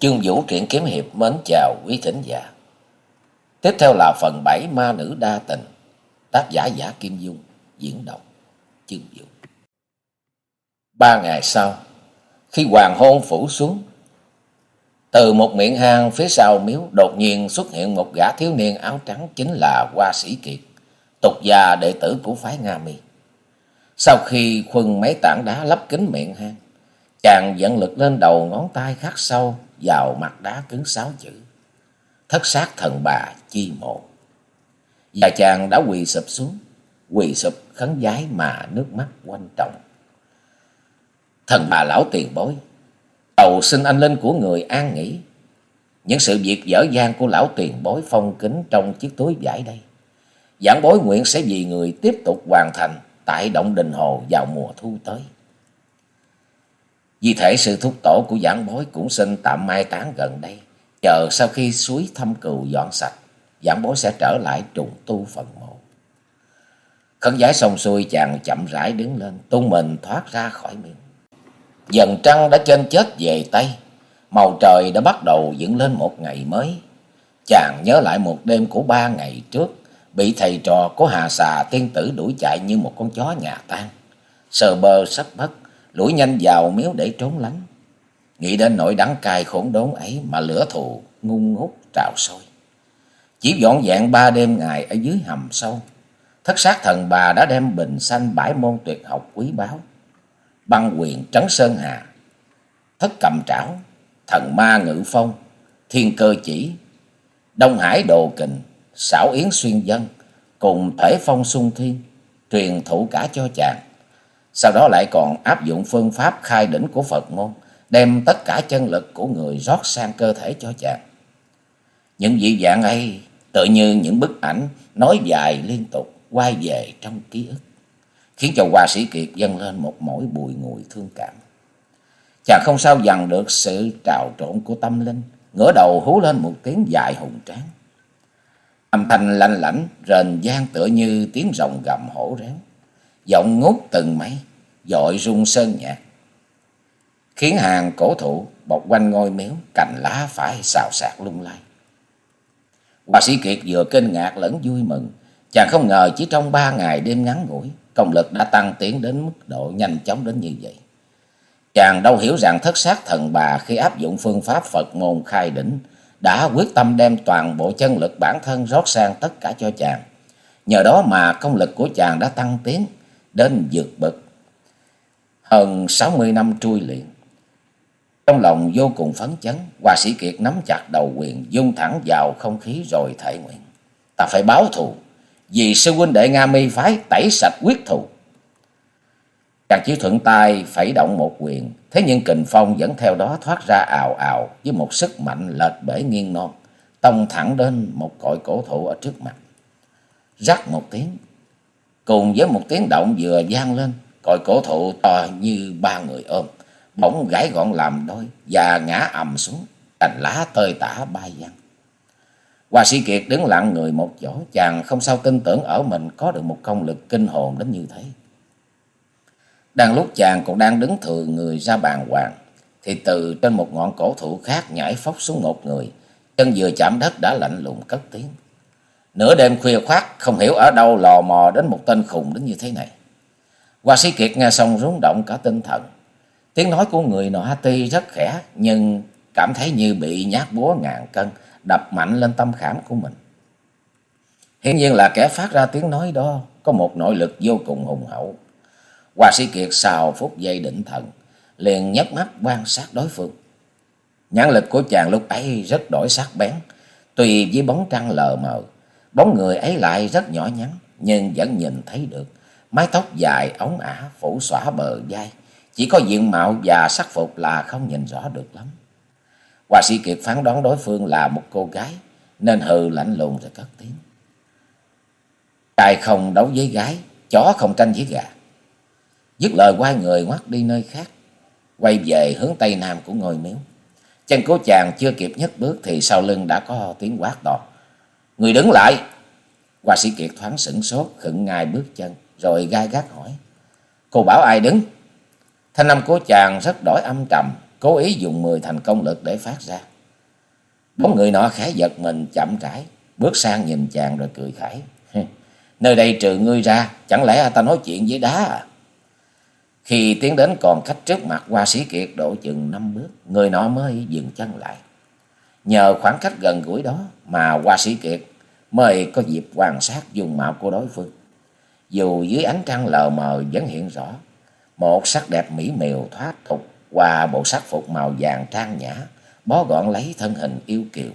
Chương Vũ truyện kiếm hiệp mến chào quý thính giả. Tiếp theo là phần 7 Ma nữ đa tình, tác giả Giả Kim Dung, diễn đọc Chương Vũ. Ba ngày sau, khi hoàng hôn phủ xuống, từ một miệng hang phía sau miếu đột nhiên xuất hiện một gã thiếu niên áo trắng chính là Hoa Sĩ Kiệt, tục gia đệ tử của phái Nga Mi. Sau khi khuân mấy tảng đá lấp kín miệng hang, chàng dẫn lực lên đầu ngón tay khắc sâu vào mặt đá cứng sáu chữ. Thất sát thần bà chi mộ. Và chàng đã quỳ sụp xuống, quỳ sụp khấn giái mà nước mắt quanh trọng. Thần bà lão tiền bối, cầu xin anh linh của người an nghỉ. Những sự việc dở dang của lão tiền bối phong kính trong chiếc túi vải đây. Giảng bối nguyện sẽ vì người tiếp tục hoàn thành tại động đình hồ vào mùa thu tới. Vì thể sự thúc tổ của giảng bối cũng xin tạm mai tán gần đây. Chờ sau khi suối thâm cừu dọn sạch, giảng bối sẽ trở lại trùng tu phần mộ. Khấn giải xong xuôi chàng chậm rãi đứng lên, tung mình thoát ra khỏi miệng. Dần trăng đã trên chết về Tây, màu trời đã bắt đầu dựng lên một ngày mới. Chàng nhớ lại một đêm của ba ngày trước, bị thầy trò của Hà Xà tiên tử đuổi chạy như một con chó nhà tan. Sờ bơ sắp mất lủi nhanh vào miếu để trốn lánh. Nghĩ đến nỗi đắng cay khốn đốn ấy mà lửa thù ngung ngút trào sôi. Chỉ dọn dẹn ba đêm ngày ở dưới hầm sâu, thất sát thần bà đã đem bình xanh bãi môn tuyệt học quý báu. Băng quyền trấn sơn hà, thất cầm trảo, thần ma ngự phong, thiên cơ chỉ, đông hải đồ kình, xảo yến xuyên dân, cùng thể phong sung thiên, truyền thụ cả cho chàng. Sau đó lại còn áp dụng phương pháp khai đỉnh của Phật môn, đem tất cả chân lực của người rót sang cơ thể cho chàng. Những dị dạng ấy tự như những bức ảnh nói dài liên tục quay về trong ký ức, khiến cho hòa Sĩ Kiệt dâng lên một mỗi bùi ngùi thương cảm. Chàng không sao dằn được sự trào trộn của tâm linh, ngửa đầu hú lên một tiếng dài hùng tráng. Âm thanh lanh lảnh, rền gian tựa như tiếng rồng gầm hổ réo, giọng ngút từng mấy, dội rung sơn nhạc. Khiến hàng cổ thụ bọc quanh ngôi miếu cành lá phải xào xạc lung lay. Họa sĩ kiệt vừa kinh ngạc lẫn vui mừng. Chàng không ngờ chỉ trong ba ngày đêm ngắn ngủi, công lực đã tăng tiến đến mức độ nhanh chóng đến như vậy. Chàng đâu hiểu rằng thất sát thần bà khi áp dụng phương pháp phật môn khai đỉnh đã quyết tâm đem toàn bộ chân lực bản thân rót sang tất cả cho chàng. Nhờ đó mà công lực của chàng đã tăng tiến đến vượt bậc hơn sáu mươi năm trôi luyện trong lòng vô cùng phấn chấn, Hoa Sĩ Kiệt nắm chặt đầu quyền, dung thẳng vào không khí rồi thể nguyện. Ta phải báo thù, vì sư huynh đệ Nga mi phái tẩy sạch quyết thù. Chàng chỉ thuận tay phải động một quyền, thế nhưng kình phong vẫn theo đó thoát ra ào ào với một sức mạnh lệch bể nghiêng non, tông thẳng đến một cội cổ thụ ở trước mặt. Rắc một tiếng, cùng với một tiếng động vừa vang lên, cội cổ thụ to như ba người ôm bỗng gãy gọn làm đôi và ngã ầm xuống, cành lá tơi tả bay văng. Hoa sĩ Kiệt đứng lặng người một chỗ, chàng không sao tin tưởng ở mình có được một công lực kinh hồn đến như thế. Đang lúc chàng còn đang đứng thừa người ra bàn hoàng, thì từ trên một ngọn cổ thụ khác nhảy phóc xuống một người, chân vừa chạm đất đã lạnh lùng cất tiếng. Nửa đêm khuya khoát, không hiểu ở đâu lò mò đến một tên khùng đến như thế này. Hoa sĩ Kiệt nghe xong rúng động cả tinh thần, Tiếng nói của người nọ tuy rất khẽ nhưng cảm thấy như bị nhát búa ngàn cân đập mạnh lên tâm khảm của mình. Hiển nhiên là kẻ phát ra tiếng nói đó có một nội lực vô cùng hùng hậu. Hoa sĩ Kiệt sau phút giây định thần, liền nhấc mắt quan sát đối phương. Nhãn lực của chàng lúc ấy rất đổi sắc bén, tùy với bóng trăng lờ mờ. Bóng người ấy lại rất nhỏ nhắn, nhưng vẫn nhìn thấy được. Mái tóc dài ống ả phủ xõa bờ vai, chỉ có diện mạo và sắc phục là không nhìn rõ được lắm. Hoa sĩ Kiệt phán đoán đối phương là một cô gái, nên hừ lạnh lùng rồi cất tiếng. Trai không đấu với gái, chó không tranh với gà. Dứt lời quay người ngoắt đi nơi khác, quay về hướng tây nam của ngôi miếu. Chân cố chàng chưa kịp nhất bước thì sau lưng đã có tiếng quát to. Người đứng lại! Hoa sĩ Kiệt thoáng sửng sốt, khựng ngay bước chân, rồi gai gắt hỏi. Cô bảo ai đứng? Thanh âm của chàng rất đổi âm trầm, cố ý dùng mười thành công lực để phát ra. Bóng người nọ khẽ giật mình chậm rãi, bước sang nhìn chàng rồi cười khải. Nơi đây trừ ngươi ra, chẳng lẽ ta nói chuyện với đá à? Khi tiến đến còn cách trước mặt qua sĩ kiệt độ chừng năm bước, người nọ mới dừng chân lại. Nhờ khoảng cách gần gũi đó mà qua sĩ kiệt mới có dịp quan sát dung mạo của đối phương. Dù dưới ánh trăng lờ mờ vẫn hiện rõ, một sắc đẹp mỹ miều thoát tục qua bộ sắc phục màu vàng trang nhã, bó gọn lấy thân hình yêu kiều.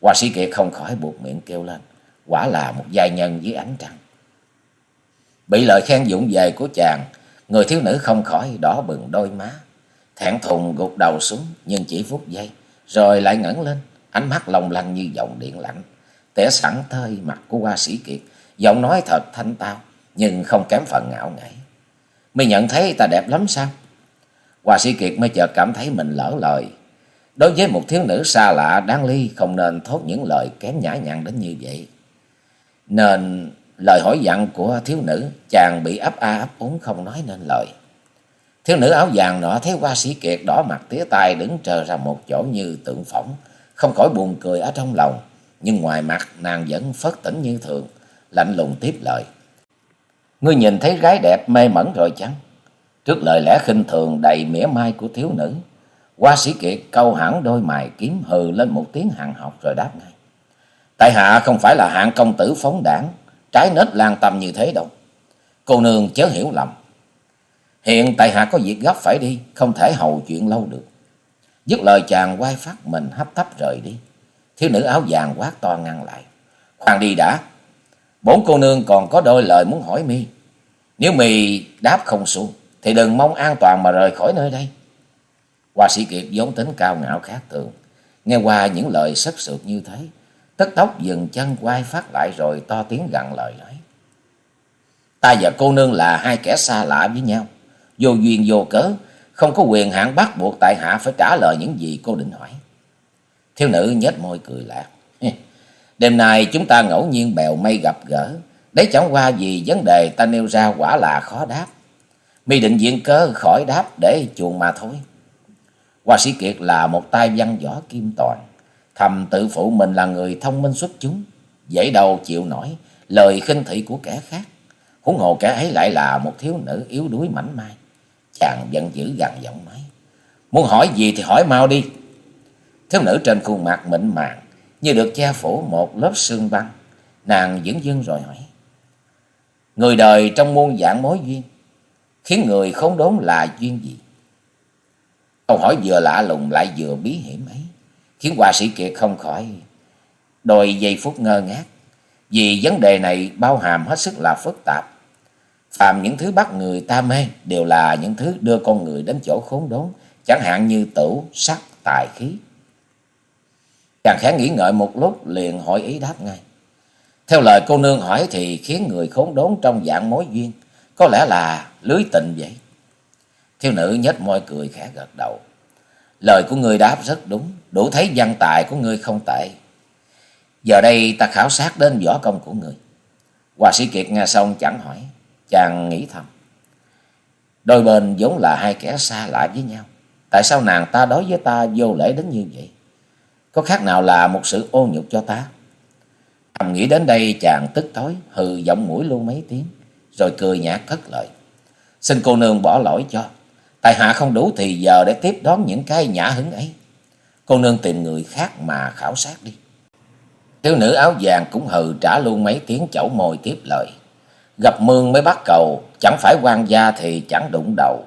Hoa sĩ kiệt không khỏi buộc miệng kêu lên, quả là một giai nhân dưới ánh trăng. Bị lời khen dũng về của chàng, người thiếu nữ không khỏi đỏ bừng đôi má, thẹn thùng gục đầu xuống nhưng chỉ phút giây, rồi lại ngẩng lên, ánh mắt long lanh như dòng điện lạnh, tẻ sẵn thơi mặt của hoa sĩ kiệt, giọng nói thật thanh tao, nhưng không kém phần ngạo nghễ. Mày nhận thấy ta đẹp lắm sao? Hoa sĩ kiệt mới chợt cảm thấy mình lỡ lời. Đối với một thiếu nữ xa lạ đáng ly không nên thốt những lời kém nhã nhặn đến như vậy. Nên lời hỏi dặn của thiếu nữ chàng bị ấp a ấp úng không nói nên lời. Thiếu nữ áo vàng nọ thấy hoa sĩ kiệt đỏ mặt tía tai đứng trơ ra một chỗ như tượng phỏng, không khỏi buồn cười ở trong lòng, nhưng ngoài mặt nàng vẫn phất tỉnh như thường, lạnh lùng tiếp lời. Ngươi nhìn thấy gái đẹp mê mẩn rồi chăng? Trước lời lẽ khinh thường đầy mỉa mai của thiếu nữ, hoa sĩ kiệt câu hẳn đôi mày kiếm hừ lên một tiếng hàng học rồi đáp ngay. Tại hạ không phải là hạng công tử phóng đảng, trái nết lan tâm như thế đâu. Cô nương chớ hiểu lầm. Hiện tại hạ có việc gấp phải đi, không thể hầu chuyện lâu được. Dứt lời chàng quay phát mình hấp tấp rời đi. Thiếu nữ áo vàng quát to ngăn lại. Khoan đi đã. Bốn cô nương còn có đôi lời muốn hỏi mi. Nếu mi đáp không xuống, thì đừng mong an toàn mà rời khỏi nơi đây. Hoa sĩ Kiệt vốn tính cao ngạo khác thường. Nghe qua những lời sất sượt như thế, tất tóc dừng chân quay phát lại rồi to tiếng gằn lời nói. Ta và cô nương là hai kẻ xa lạ với nhau, vô duyên vô cớ, không có quyền hạn bắt buộc tại hạ phải trả lời những gì cô định hỏi. Thiếu nữ nhếch môi cười lạc. Đêm nay chúng ta ngẫu nhiên bèo mây gặp gỡ, đấy chẳng qua vì vấn đề ta nêu ra quả là khó đáp. Mi định diện cớ khỏi đáp để chuồn mà thôi. Hoa sĩ Kiệt là một tay văn võ kim toàn, thầm tự phụ mình là người thông minh xuất chúng, dễ đầu chịu nổi lời khinh thị của kẻ khác. Huống hồ kẻ ấy lại là một thiếu nữ yếu đuối mảnh mai. Chàng giận dữ gằn giọng nói. Muốn hỏi gì thì hỏi mau đi. Thiếu nữ trên khuôn mặt mịn màng, như được che phủ một lớp sương băng. Nàng dững dưng rồi hỏi. Người đời trong muôn dạng mối duyên, khiến người không đốn là duyên gì? Câu hỏi vừa lạ lùng lại vừa bí hiểm ấy, khiến hòa sĩ Kiệt không khỏi đôi giây phút ngơ ngác. Vì vấn đề này bao hàm hết sức là phức tạp. Phàm những thứ bắt người ta mê đều là những thứ đưa con người đến chỗ khốn đốn, chẳng hạn như tửu, sắc, tài khí. Chàng khẽ nghĩ ngợi một lúc liền hỏi ý đáp ngay. Theo lời cô nương hỏi thì khiến người khốn đốn trong dạng mối duyên, có lẽ là lưới tình vậy. Thiếu nữ nhếch môi cười khẽ gật đầu. Lời của ngươi đáp rất đúng, đủ thấy văn tài của ngươi không tệ. Giờ đây ta khảo sát đến võ công của ngươi. Hòa sĩ Kiệt nghe xong chẳng hỏi, chàng nghĩ thầm. Đôi bên vốn là hai kẻ xa lạ với nhau. Tại sao nàng ta đối với ta vô lễ đến như vậy? Có khác nào là một sự ô nhục cho ta? Thầm nghĩ đến đây chàng tức tối, hừ giọng mũi luôn mấy tiếng, rồi cười nhạt cất lời. Xin cô nương bỏ lỗi cho. Tại hạ không đủ thì giờ để tiếp đón những cái nhã hứng ấy. Cô nương tìm người khác mà khảo sát đi. Thiếu nữ áo vàng cũng hừ trả luôn mấy tiếng chẩu môi tiếp lời. Gặp mương mới bắt cầu, chẳng phải quan gia thì chẳng đụng đầu.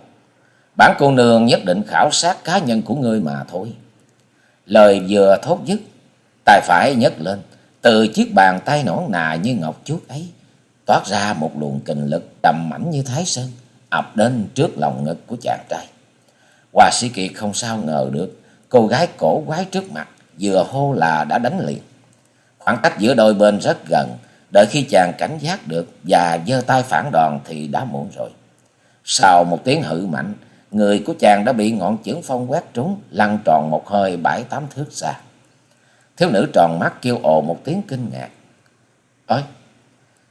Bản cô nương nhất định khảo sát cá nhân của ngươi mà thôi. Lời vừa thốt dứt, tay phải nhấc lên, từ chiếc bàn tay nõn nà như ngọc chuốt ấy, toát ra một luồng kình lực đầm mảnh như thái sơn, ập đến trước lòng ngực của chàng trai. Hoa sĩ kiệt không sao ngờ được, cô gái cổ quái trước mặt, vừa hô là đã đánh liền. Khoảng cách giữa đôi bên rất gần, đợi khi chàng cảnh giác được và giơ tay phản đòn thì đã muộn rồi. Sau một tiếng hự mạnh, người của chàng đã bị ngọn chưởng phong quét trúng, lăn tròn một hơi bảy tám thước xa. Thiếu nữ tròn mắt kêu ồ một tiếng kinh ngạc. Ơi,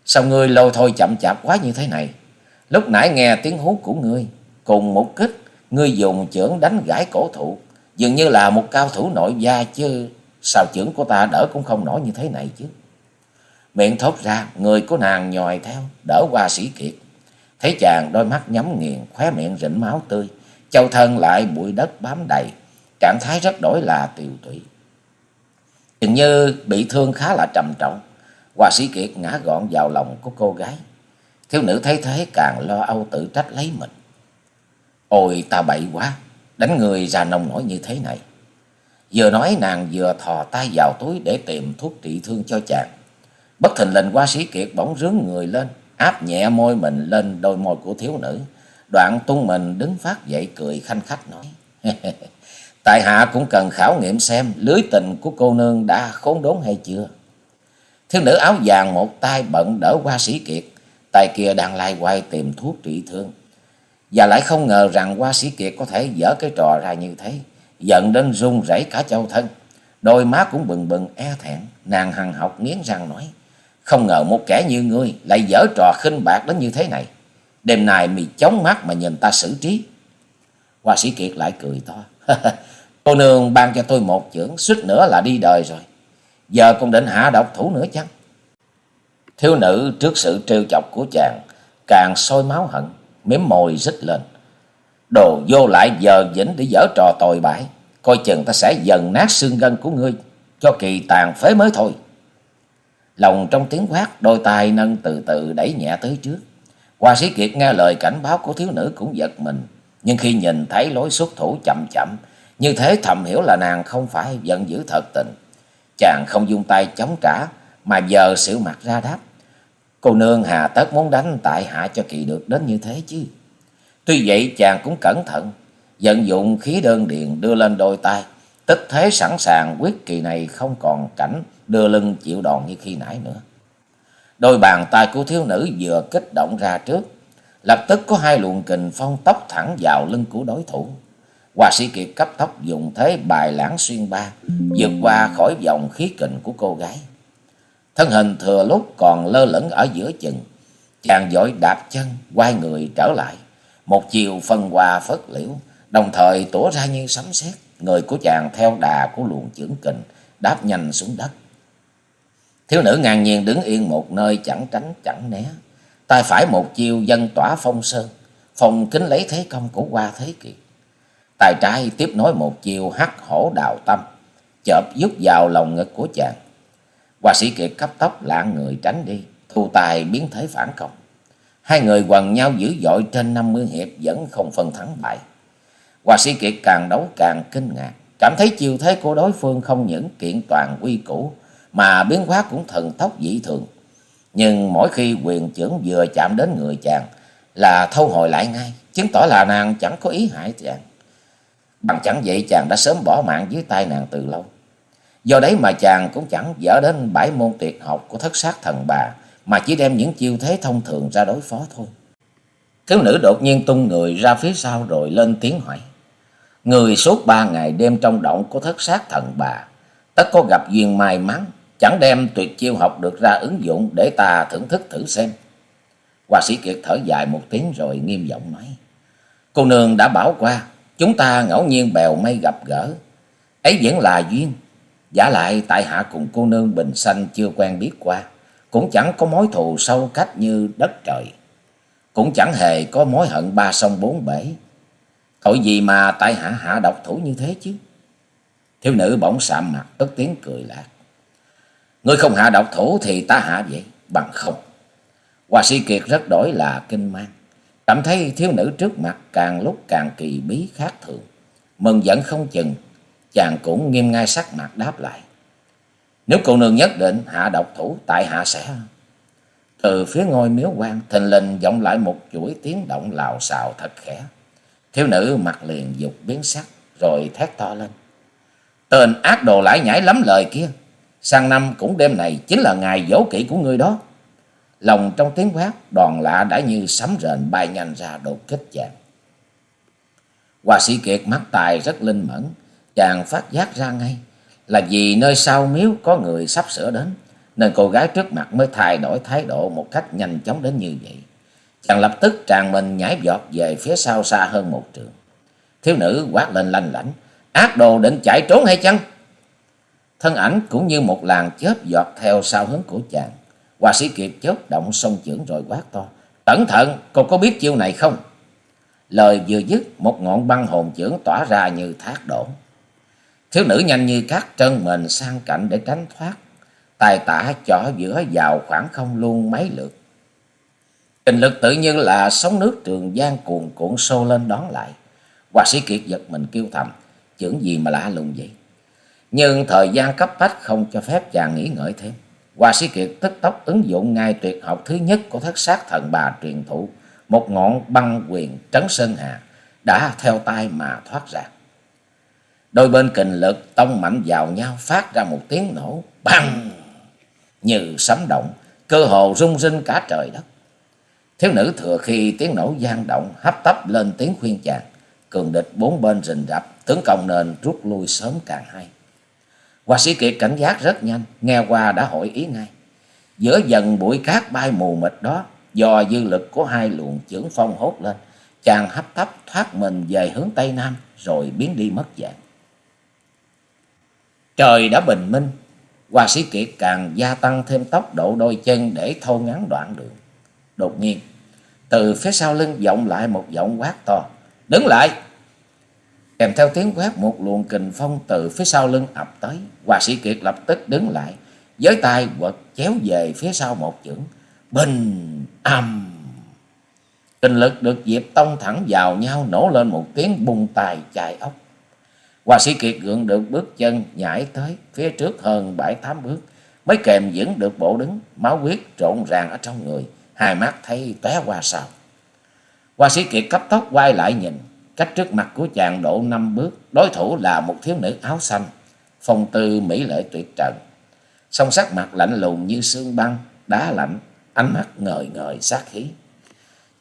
sao ngươi lôi thôi chậm chạp quá như thế này? Lúc nãy nghe tiếng hú của ngươi, cùng một kích, ngươi dùng chưởng đánh gãy cổ thụ, dường như là một cao thủ nội gia chứ, sao chưởng của ta đỡ cũng không nổi như thế này chứ. Miệng thốt ra, người của nàng nhòi theo, đỡ qua sĩ kiệt. Thấy chàng đôi mắt nhắm nghiền, khóe miệng rỉnh máu tươi, châu thân lại bụi đất bám đầy, trạng thái rất đổi là tiều tụy. Dường như bị thương khá là trầm trọng, Hòa sĩ kiệt ngã gọn vào lòng của cô gái. Thiếu nữ thấy thế càng lo âu tự trách lấy mình. Ôi ta bậy quá, đánh người ra nông nổi như thế này. Vừa nói nàng vừa thò tay vào túi để tìm thuốc trị thương cho chàng. Bất thình lình Hoa sĩ kiệt bỗng rướng người lên, áp nhẹ môi mình lên đôi môi của thiếu nữ. Đoạn tung mình đứng phát dậy cười khanh khách nói. Tại hạ cũng cần khảo nghiệm xem lưới tình của cô nương đã khốn đốn hay chưa. Thiếu nữ áo vàng một tay bận đỡ qua sĩ kiệt, tay kia đang lai quay tìm thuốc trị thương. Và lại không ngờ rằng qua sĩ kiệt có thể dở cái trò ra như thế, giận đến run rẩy cả châu thân. Đôi má cũng bừng bừng e thẹn, nàng hằng học nghiến răng nói. Không ngờ một kẻ như ngươi lại dở trò khinh bạc đến như thế này. Đêm nay mì chống mắt mà nhìn ta xử trí. Hoa sĩ Kiệt lại cười to. Cô nương ban cho tôi một chưởng, suýt nữa là đi đời rồi. Giờ còn định hạ độc thủ nữa chăng? Thiếu nữ trước sự trêu chọc của chàng, càng sôi máu hận, miếm môi rít lên. Đồ vô lại giờ dĩnh để dở trò tồi bại, coi chừng ta sẽ dần nát xương gân của ngươi, cho kỳ tàn phế mới thôi. Lòng trong tiếng quát, đôi tay nâng từ từ đẩy nhẹ tới trước. Hoa sĩ Kiệt nghe lời cảnh báo của thiếu nữ cũng giật mình. Nhưng khi nhìn thấy lối xuất thủ chậm chậm, như thế thầm hiểu là nàng không phải giận dữ thật tình. Chàng không dung tay chống trả, mà giờ xỉu mặt ra đáp. Cô nương hà tất muốn đánh tại hạ cho kỳ được đến như thế chứ. Tuy vậy chàng cũng cẩn thận, vận dụng khí đơn điện đưa lên đôi tay, tích thế sẵn sàng quyết kỳ này không còn cảnh đưa lưng chịu đòn như khi nãy nữa. Đôi bàn tay của thiếu nữ vừa kích động ra trước, lập tức có hai luồng kình phong tóc thẳng vào lưng của đối thủ. Hoa sĩ kiệt cấp tóc dùng thế bài lãng xuyên ba, vượt qua khỏi vòng khí kình của cô gái. Thân hình thừa lúc còn lơ lửng ở giữa chừng, chàng giỏi đạp chân, quay người trở lại. Một chiều phân hoa phất liễu, đồng thời tủa ra như sấm sét người của chàng theo đà của luồng chưởng kình, đáp nhanh xuống đất. Thiếu nữ ngang nhiên đứng yên một nơi chẳng tránh chẳng né. Tay phải một chiêu dân tỏa phong sơn, phòng kính lấy thế công của qua thế kiệt. Tay trái tiếp nối một chiêu hắc hổ đào tâm, chợp giúp vào lòng ngực của chàng. Hoa sĩ kiệt cấp tốc lạng người tránh đi, thu tài biến thế phản công. Hai người quần nhau dữ dội trên năm mươi hiệp vẫn không phân thắng bại. Hoa sĩ kiệt càng đấu càng kinh ngạc, cảm thấy chiêu thế của đối phương không những kiện toàn quy củ, mà biến hóa cũng thần tốc dĩ thường. Nhưng mỗi khi quyền trưởng vừa chạm đến người chàng là thâu hồi lại ngay, chứng tỏ là nàng chẳng có ý hại chàng. Bằng chẳng vậy chàng đã sớm bỏ mạng dưới tay nàng từ lâu. Do đấy mà chàng cũng chẳng dở đến bãi môn tuyệt học của thất sát thần bà, mà chỉ đem những chiêu thế thông thường ra đối phó thôi. Thiếu nữ đột nhiên tung người ra phía sau rồi lên tiếng hỏi. Người suốt ba ngày đêm trong động của thất sát thần bà, tất có gặp duyên may mắn, chẳng đem tuyệt chiêu học được ra ứng dụng để ta thưởng thức thử xem. Hoa sĩ Kiệt thở dài một tiếng rồi nghiêm giọng nói. Cô nương đã bảo qua, chúng ta ngẫu nhiên bèo mây gặp gỡ. Ấy vẫn là duyên. Giả lại tại hạ cùng cô nương bình xanh chưa quen biết qua. Cũng chẳng có mối thù sâu cách như đất trời. Cũng chẳng hề có mối hận ba sông bốn bể. Tội gì mà tại hạ hạ độc thủ như thế chứ? Thiếu nữ bỗng sạm mặt tức tiếng cười lạc. Ngươi không hạ độc thủ thì ta hạ vậy, bằng không. Hoa sĩ Kiệt rất đổi là kinh mang. Cảm thấy thiếu nữ trước mặt càng lúc càng kỳ bí khác thường. Mừng giận không chừng, chàng cũng nghiêm ngay sắc mặt đáp lại. Nếu cô nương nhất định hạ độc thủ, tại hạ sẽ... Từ phía ngôi miếu quan, thình lình vọng lại một chuỗi tiếng động lào xào thật khẽ. Thiếu nữ mặt liền dục biến sắc, rồi thét to lên. Tên ác đồ lại nhảy lắm lời kia. Sang năm cũng đêm này chính là ngày dỗ kỵ của ngươi đó. Lòng trong tiếng quát, đoàn lạ đã như sấm rền bay nhanh ra đột kích chàng. hòa sĩ Kiệt mắt tài rất linh mẫn, chàng phát giác ra ngay là vì nơi sau miếu có người sắp sửa đến, nên cô gái trước mặt mới thay đổi thái độ một cách nhanh chóng đến như vậy. Chàng lập tức tràn mình nhảy giọt về phía sau xa hơn một trường. Thiếu nữ quát lên lanh lảnh. Ác đồ định chạy trốn hay chăng? Thân ảnh cũng như một làn chớp giọt theo sau hướng của chàng. Hoa sĩ Kiệt chớp động song chưởng rồi quát to. Cẩn thận, cô có biết chiêu này không? Lời vừa dứt, một ngọn băng hồn chưởng tỏa ra như thác đổ. Thiếu nữ nhanh như cát trân mình sang cạnh để tránh thoát. Tài tả chỏ giữa vào khoảng không luôn mấy lượt. Kinh lực tự nhiên là sóng nước trường giang cuồn cuộn xô lên đón lại. Hoa sĩ Kiệt giật mình kêu thầm, chưởng gì mà lạ lùng vậy? Nhưng thời gian cấp bách không cho phép chàng nghĩ ngợi thêm. Hoa sĩ Kiệt tức tốc ứng dụng ngay tuyệt học thứ nhất của thất sát thần bà truyền thụ, một ngọn băng quyền trấn sơn hà, đã theo tay mà thoát ra. Đôi bên kình lực tông mạnh vào nhau phát ra một tiếng nổ băng như sấm động, cơ hồ rung rinh cả trời đất. Thiếu nữ thừa khi tiếng nổ gian động hấp tấp lên tiếng khuyên chàng, cường địch bốn bên rình rập, tướng công nên rút lui sớm càng hay. Hoa sĩ Kiệt cảnh giác rất nhanh, nghe qua đã hỏi ý ngay. Giữa dần bụi cát bay mù mịt đó, do dư lực của hai luồng chưởng phong hốt lên, chàng hấp tấp thoát mình về hướng Tây Nam, rồi biến đi mất dạng. Trời đã bình minh, Hoa sĩ Kiệt càng gia tăng thêm tốc độ đôi chân để thâu ngắn đoạn đường. Đột nhiên, từ phía sau lưng vọng lại một giọng quát to. Đứng lại! Kèm theo tiếng quét một luồng kình phong từ phía sau lưng ập tới. hòa sĩ Kiệt lập tức đứng lại, với tay quật chéo về phía sau một chưởng. Bình âm! Kinh lực được diệp tông thẳng vào nhau nổ lên một tiếng bùng tài chài ốc. hòa sĩ Kiệt gượng được bước chân nhảy tới phía trước hơn bảy tám bước. Mới kèm vững được bộ đứng, máu huyết trộn ràng ở trong người. Hai mắt thấy tóe qua sau. hòa sĩ Kiệt cấp tốc quay lại nhìn. Cách trước mặt của chàng độ năm bước. Đối thủ là một thiếu nữ áo xanh. Phong tư mỹ lệ tuyệt trần. Song sắc mặt lạnh lùng như xương băng, đá lạnh. Ánh mắt ngời ngời sát khí.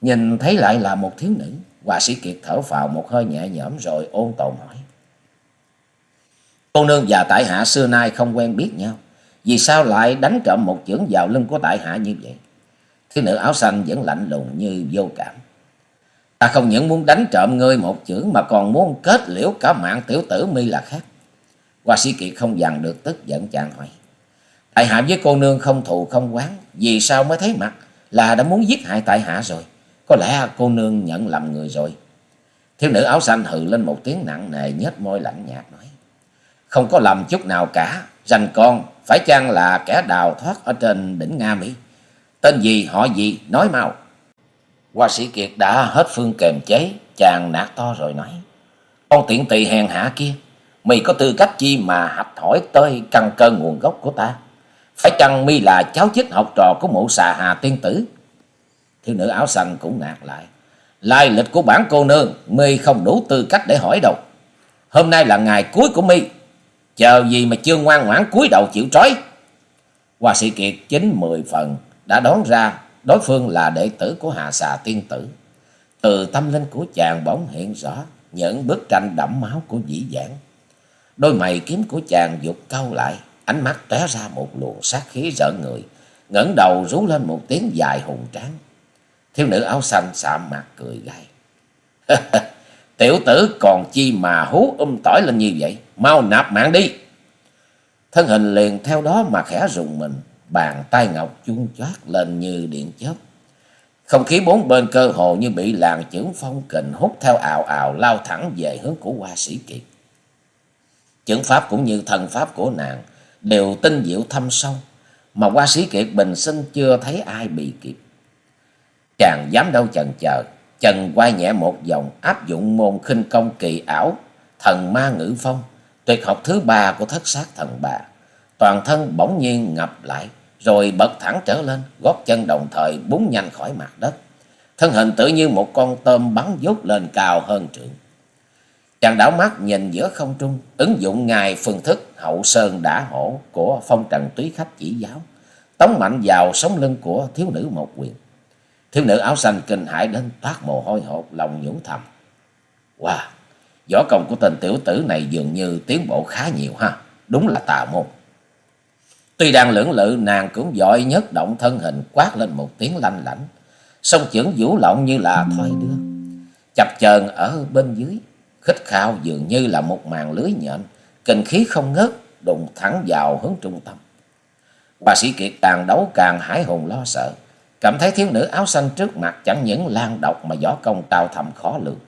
Nhìn thấy lại là một thiếu nữ. hòa sĩ Kiệt thở phào một hơi nhẹ nhõm rồi ôn tồn hỏi. Cô nương và tại hạ xưa nay không quen biết nhau. Vì sao lại đánh trộm một chưởng vào lưng của tại hạ như vậy? Thiếu nữ áo xanh vẫn lạnh lùng như vô cảm. Ta không những muốn đánh trộm ngươi một chưởng mà còn muốn kết liễu cả mạng tiểu tử mi là khác. Hoa sĩ kiệt không dằn được tức giận chàng hỏi. Tại hạ với cô nương không thù không quán. Vì sao mới thấy mặt là đã muốn giết hại tại hạ rồi. Có lẽ cô nương nhận lầm người rồi. Thiếu nữ áo xanh hừ lên một tiếng nặng nề, nhếch môi lạnh nhạt nói. Không có lầm chút nào cả. Rành con, phải chăng là kẻ đào thoát ở trên đỉnh Nga Mỹ? Tên gì họ gì, nói mau. Hoa sĩ Kiệt đã hết phương kềm chế. Chàng nạt to rồi nói. Con tiện tỳ hèn hạ kia. Mày có tư cách chi mà hạch hỏi tới căn cơ nguồn gốc của ta? Phải chăng mi là cháu chích học trò của mụ xà hà tiên tử? Thiếu nữ áo xanh cũng nạt lại. Lai lịch của bản cô nương, mi không đủ tư cách để hỏi đâu. Hôm nay là ngày cuối của mi. Chờ gì mà chưa ngoan ngoãn cúi đầu chịu trói. Hoa sĩ Kiệt chín mười phần đã đoán ra đối phương là đệ tử của Hà Xà Tiên Tử. Từ tâm linh của chàng bỗng hiện rõ những bức tranh đẫm máu của dĩ vãng. Đôi mày kiếm của chàng dục câu lại, ánh mắt tóe ra một luồng sát khí rợn người, ngẩng đầu rú lên một tiếng dài hùng tráng. Thiếu nữ áo xanh sạm mặt cười gay. Tiểu tử còn chi mà hú um tỏi lên như vậy, mau nạp mạng đi. Thân hình liền theo đó mà khẽ rùng mình, bàn tay ngọc chuông chát lên như điện chớp. Không khí bốn bên cơ hồ như bị làn chưởng phong kình hút theo ào ào lao thẳng về hướng của hoa sĩ kiệt. Chưởng pháp cũng như thần pháp của nàng đều tinh diệu thâm sâu, mà hoa sĩ kiệt bình sinh chưa thấy ai bị kịp. Chàng dám đâu chần chờ, chần quay nhẹ một vòng áp dụng môn khinh công kỳ ảo, thần ma ngữ phong, tuyệt học thứ ba của thất sát thần bà. Toàn thân bỗng nhiên ngập lại, rồi bật thẳng trở lên, gót chân đồng thời búng nhanh khỏi mặt đất. Thân hình tự như một con tôm bắn vút lên cao hơn trượng. Chàng đảo mắt nhìn giữa không trung, ứng dụng ngài phương thức hậu sơn đã hổ của phong trần túy khách chỉ giáo, tống mạnh vào sống lưng của thiếu nữ một quyền. Thiếu nữ áo xanh kinh hãi đến toát mồ hôi hột lòng nhủ thầm. Wow, võ công của tên tiểu tử này dường như tiến bộ khá nhiều ha, đúng là tà môn. Tuy đang lưỡng lự nàng cũng giỏi nhất động thân hình quát lên một tiếng lanh lảnh. sông chưởng vũ lộng như là thoi đưa. Chập chờn ở bên dưới. khích khao dường như là một màn lưới nhện, kinh khí không ngớt, đụng thẳng vào hướng trung tâm. bà sĩ Kiệt càng đấu càng hải hùng lo sợ, cảm thấy thiếu nữ áo xanh trước mặt chẳng những lan độc mà võ công cao thầm khó lường.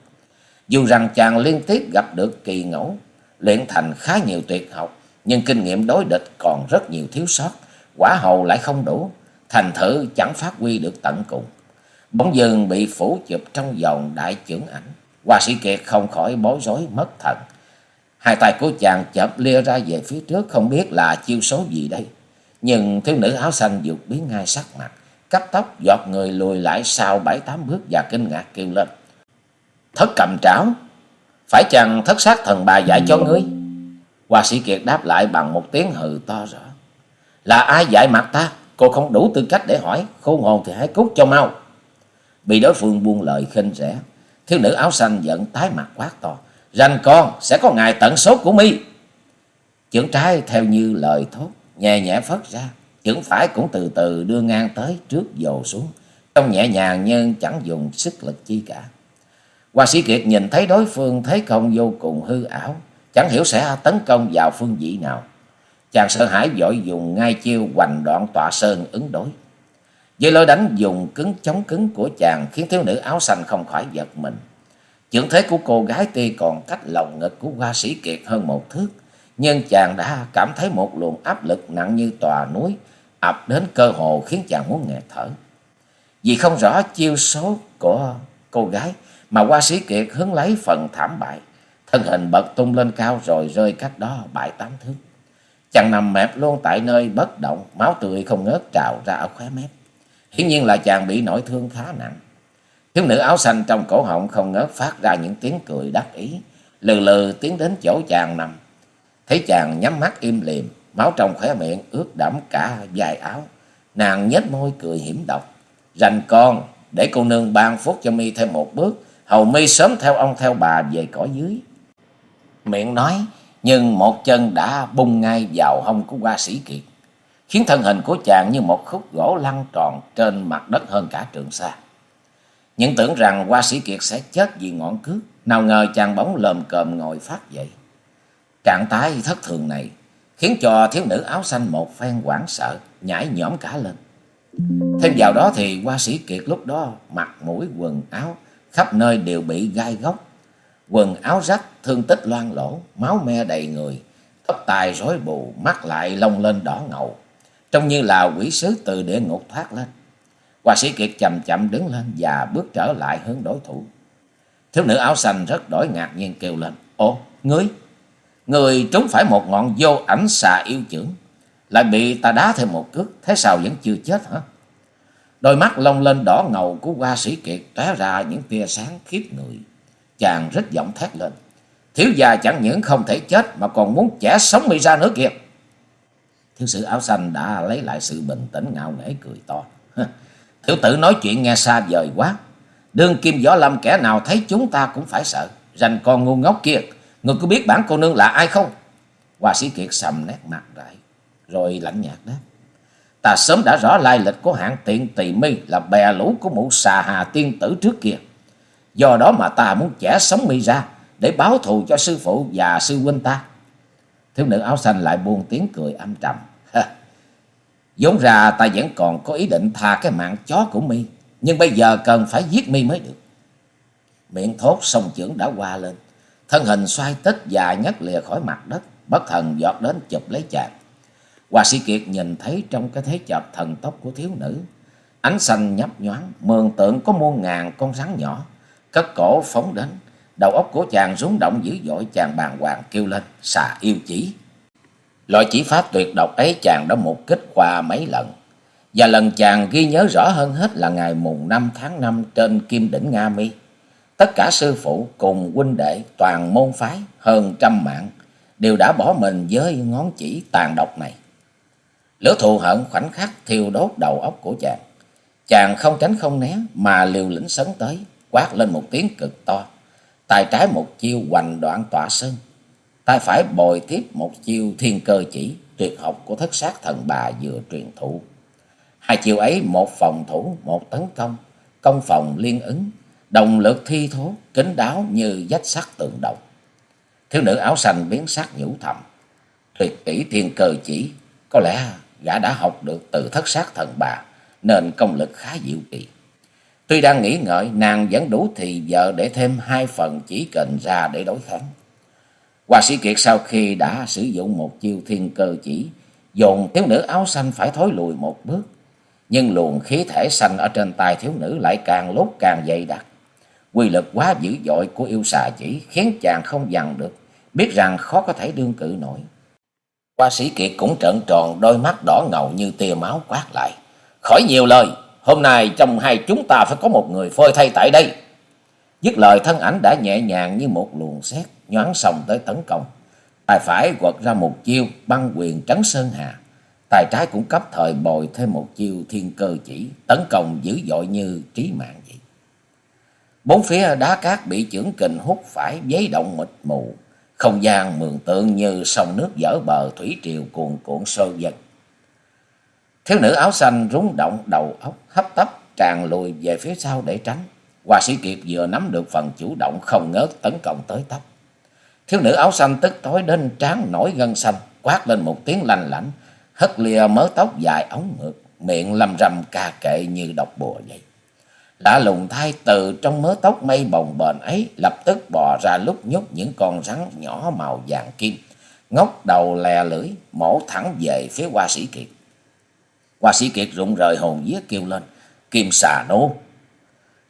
Dù rằng chàng liên tiếp gặp được kỳ ngẫu, luyện thành khá nhiều tuyệt học, nhưng kinh nghiệm đối địch còn rất nhiều thiếu sót, quả hầu lại không đủ, thành thử chẳng phát huy được tận cùng. Bỗng dừng bị phủ chụp trong vòng đại trưởng ảnh, Hoa sĩ Kiệt không khỏi bối rối mất thần. Hai tay của chàng chợp lia ra về phía trước không biết là chiêu số gì đây. Nhưng thiếu nữ áo xanh dục biến ngay sắc mặt, cấp tóc giọt người lùi lại sau bảy tám bước và kinh ngạc kêu lên. Thất cầm trảo, phải chăng thất sát thần bà dạy cho ngươi? Hoa sĩ Kiệt đáp lại bằng một tiếng hừ to rõ. Là ai dạy mặt ta? Cô không đủ tư cách để hỏi, khôn hồn thì hãy cút cho mau. Bị đối phương buông lời khinh rẻ, thiếu nữ áo xanh giận tái mặt quát to. Ranh con sẽ có ngày tận số của mi. Chưởng trái theo như lời thốt, nhẹ nhẹ phất ra. Chưởng phải cũng từ từ đưa ngang tới trước dồ xuống. Trong nhẹ nhàng nhưng chẳng dùng sức lực chi cả. Hoa sĩ Kiệt nhìn thấy đối phương thấy không vô cùng hư ảo. Chẳng hiểu sẽ tấn công vào phương vị nào. Chàng sợ hãi vội dùng ngay chiêu hoành đoạn tọa sơn ứng đối. Với lối đánh dùng cứng chống cứng của chàng khiến thiếu nữ áo xanh không khỏi giật mình. Chưởng thế của cô gái tuy còn cách lòng ngực của hoa sĩ kiệt hơn một thước, nhưng chàng đã cảm thấy một luồng áp lực nặng như tòa núi ập đến cơ hồ khiến chàng muốn nghẹt thở. Vì không rõ chiêu số của cô gái mà hoa sĩ kiệt hướng lấy phần thảm bại, thân hình bật tung lên cao rồi rơi cách đó bảy tám thước. Chàng nằm mẹp luôn tại nơi bất động, máu tươi không ngớt trào ra ở khóe mép. Hiển nhiên là chàng bị nổi thương khá nặng. Thiếu nữ áo xanh trong cổ họng không ngớt phát ra những tiếng cười đắc ý, lừ lừ tiến đến chỗ chàng nằm. Thấy chàng nhắm mắt im liềm, máu trong khóe miệng ướt đẫm cả dài áo. Nàng nhếch môi cười hiểm độc. Rành con, để cô nương ban phúc cho mi thêm một bước, hầu mi sớm theo ông theo bà về cõi dưới. Miệng nói, nhưng một chân đã bung ngay vào hông của hoa sĩ kiệt, khiến thân hình của chàng như một khúc gỗ lăn tròn trên mặt đất hơn cả trường xa. Những tưởng rằng hoa sĩ kiệt sẽ chết vì ngọn cước, nào ngờ chàng bóng lồm cồm ngồi phát dậy. Trạng thái thất thường này khiến cho thiếu nữ áo xanh một phen hoảng sợ, nhảy nhõm cả lên. Thêm vào đó thì hoa sĩ kiệt lúc đó mặt mũi quần áo khắp nơi đều bị gai góc, quần áo rách, thương tích loang lỗ, máu me đầy người, tóc tai rối bù, mắt lại lông lên đỏ ngầu, trông như là quỷ sứ từ địa ngục thoát lên. Hoa sĩ Kiệt chậm chậm đứng lên và bước trở lại hướng đối thủ. Thiếu nữ áo xanh rất đổi ngạc nhiên kêu lên. Ồ, ngươi, người trúng phải một ngọn vô ảnh xà yêu trưởng, lại bị ta đá thêm một cước, thế sao vẫn chưa chết hả? Đôi mắt lông lên đỏ ngầu của hoa sĩ Kiệt tóe ra những tia sáng khiếp người. Chàng rất giọng thét lên. Thiếu gia chẳng những không thể chết mà còn muốn trẻ sống mi ra nữa kìa. Thiếu sử áo xanh đã lấy lại sự bình tĩnh ngạo nghễ cười to. Tiểu tử nói chuyện nghe xa vời quá. Đương kim võ lâm kẻ nào thấy chúng ta cũng phải sợ. Rành con ngu ngốc kia. Người có biết bản cô nương là ai không? Hoa sĩ Kiệt sầm nét mặt lại. Rồi lạnh nhạt đáp. Ta sớm đã rõ lai lịch của hạng tiện tỳ mi là bè lũ của mụ xà hà tiên tử trước kia. Do đó mà ta muốn chẻ sống mi ra để báo thù cho sư phụ và sư huynh ta. Thiếu nữ áo xanh lại buông tiếng cười âm trầm. vốn ra ta vẫn còn có ý định tha cái mạng chó của mi, nhưng bây giờ cần phải giết mi mới được miệng thốt sông trưởng đã qua lên, thân hình xoay tích và nhấc lìa khỏi mặt đất, bất thần giọt đến chụp lấy chàng hoa sĩ kiệt nhìn thấy trong cái thế chợt thần tốc của thiếu nữ, ánh xanh nhấp nhoáng, mường tượng có muôn ngàn con rắn nhỏ cất cổ phóng đến đầu óc của chàng rúng động dữ dội chàng bàng hoàng kêu lên xà yêu chỉ Loại chỉ pháp tuyệt độc ấy chàng đã một kích qua mấy lần. Và lần chàng ghi nhớ rõ hơn hết là ngày mùng năm tháng năm trên kim đỉnh Nga Mi. Tất cả sư phụ cùng huynh đệ toàn môn phái hơn trăm mạng đều đã bỏ mình với ngón chỉ tàn độc này. Lửa thù hận khoảnh khắc thiêu đốt đầu óc của chàng. Chàng không tránh không né mà liều lĩnh sấn tới, quát lên một tiếng cực to. tay trái một chiêu hoành đoạn tỏa sơn tay phải bồi tiếp một chiêu thiên cơ chỉ tuyệt học của thất sát thần bà vừa truyền thụ. Hai chiêu ấy một phòng thủ, một tấn công, công phòng liên ứng, đồng lực thi thố, kính đáo như dách sắt tường đồng. Thiếu nữ áo xanh biến sắc nhũ thầm. Tuyệt kỹ thiên cơ chỉ, có lẽ gã đã học được từ thất sát thần bà, nên công lực khá diệu kỳ. Tuy đang nghĩ ngợi, nàng vẫn đủ thì giờ để thêm hai phần chỉ cần ra để đối kháng. Hoa sĩ Kiệt sau khi đã sử dụng một chiêu thiên cơ chỉ, dồn thiếu nữ áo xanh phải thối lùi một bước. Nhưng luồng khí thể xanh ở trên tay thiếu nữ lại càng lúc càng dày đặc. Quy lực quá dữ dội của yêu xà chỉ khiến chàng không dằn được, biết rằng khó có thể đương cự nổi. Hoa sĩ Kiệt cũng trợn tròn đôi mắt đỏ ngầu như tia máu quát lại. Khỏi nhiều lời, hôm nay trong hai chúng ta phải có một người phơi thay tại đây. Dứt lời, thân ảnh đã nhẹ nhàng như một luồng xét nhoáng sòng tới tấn công. Tài phải quật ra một chiêu, băng quyền trấn sơn hà. Tài trái cũng cấp thời bồi thêm một chiêu thiên cơ chỉ, tấn công dữ dội như trí mạng vậy. Bốn phía đá cát bị chưởng kình hút phải, giấy động mịt mù. Không gian mường tượng như sông nước dở bờ thủy triều cuồn cuộn sôi giật. Thiếu nữ áo xanh rúng động đầu óc hấp tấp tràn lùi về phía sau để tránh. Hoa sĩ Kiệt vừa nắm được phần chủ động không ngớt tấn công tới tấp. Thiếu nữ áo xanh tức tối đến trán nổi gân xanh, quát lên một tiếng lanh lảnh, hất lìa mớ tóc dài ống ngược, miệng lầm rầm ca kệ như độc bùa vậy. Đã lùng thai từ trong mớ tóc mây bồng bềnh ấy lập tức bò ra lúc nhúc những con rắn nhỏ màu vàng kim, ngóc đầu lè lưỡi, mổ thẳng về phía hoa sĩ Kiệt. Hoa sĩ Kiệt rụng rời hồn vía kêu lên, kim xà nô.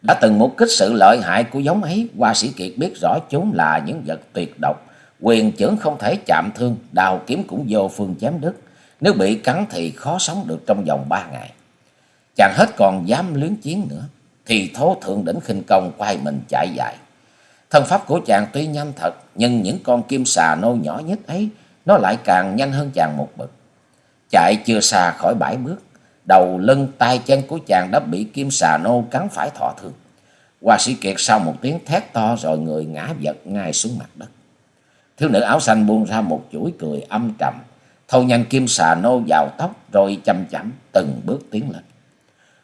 Đã từng một kích sự lợi hại của giống ấy, hoa sĩ Kiệt biết rõ chúng là những vật tuyệt độc, quyền trưởng không thể chạm thương, đào kiếm cũng vô phương chém đứt. Nếu bị cắn thì khó sống được trong vòng ba ngày. Chàng hết còn dám luyến chiến nữa, thì thố thượng đỉnh khinh công quay mình chạy dài. Thân pháp của chàng tuy nhanh thật, nhưng những con kim xà nô nhỏ nhất ấy, nó lại càng nhanh hơn chàng một bậc. Chạy chưa xa khỏi bãi bước, đầu lưng tay chân của chàng đã bị kim xà nô cắn phải thọ thương. Hoa sĩ Kiệt sau một tiếng thét to rồi người ngã vật ngay xuống mặt đất. Thiếu nữ áo xanh buông ra một chuỗi cười âm trầm, thâu nhanh kim xà nô vào tóc rồi chậm chậm từng bước tiến lên.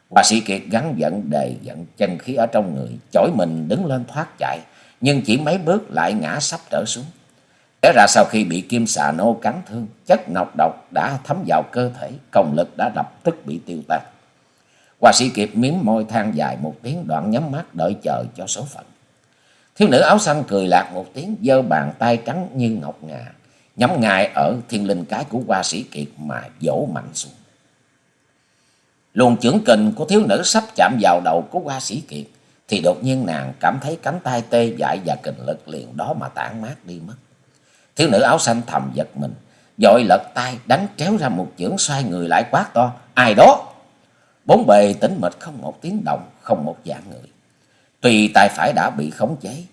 Hoa sĩ Kiệt gắn giận đề giận chân khí ở trong người, chổi mình đứng lên thoát chạy, nhưng chỉ mấy bước lại ngã sắp trở xuống. Té ra sau khi bị kim xà nô cắn thương, chất nọc độc đã thấm vào cơ thể, công lực đã lập tức bị tiêu tan. Hoa sĩ Kiệt miếm môi than dài một tiếng đoạn nhắm mắt đợi chờ cho số phận. Thiếu nữ áo xanh cười lạc một tiếng, giơ bàn tay trắng như ngọc ngà, nhắm ngài ở thiên linh cái của hoa sĩ Kiệt mà vỗ mạnh xuống. Luồng trưởng kình của thiếu nữ sắp chạm vào đầu của hoa sĩ Kiệt, thì đột nhiên nàng cảm thấy cánh tay tê dại và kình lực liền đó mà tản mát đi mất. Thiếu nữ áo xanh thầm giật mình, dội lật tay đánh tréo ra một chưởng xoay người lại quát to, ai đó? Bốn bề tĩnh mịch không một tiếng động, không một dạng người. Tuy tay phải đã bị khống chế,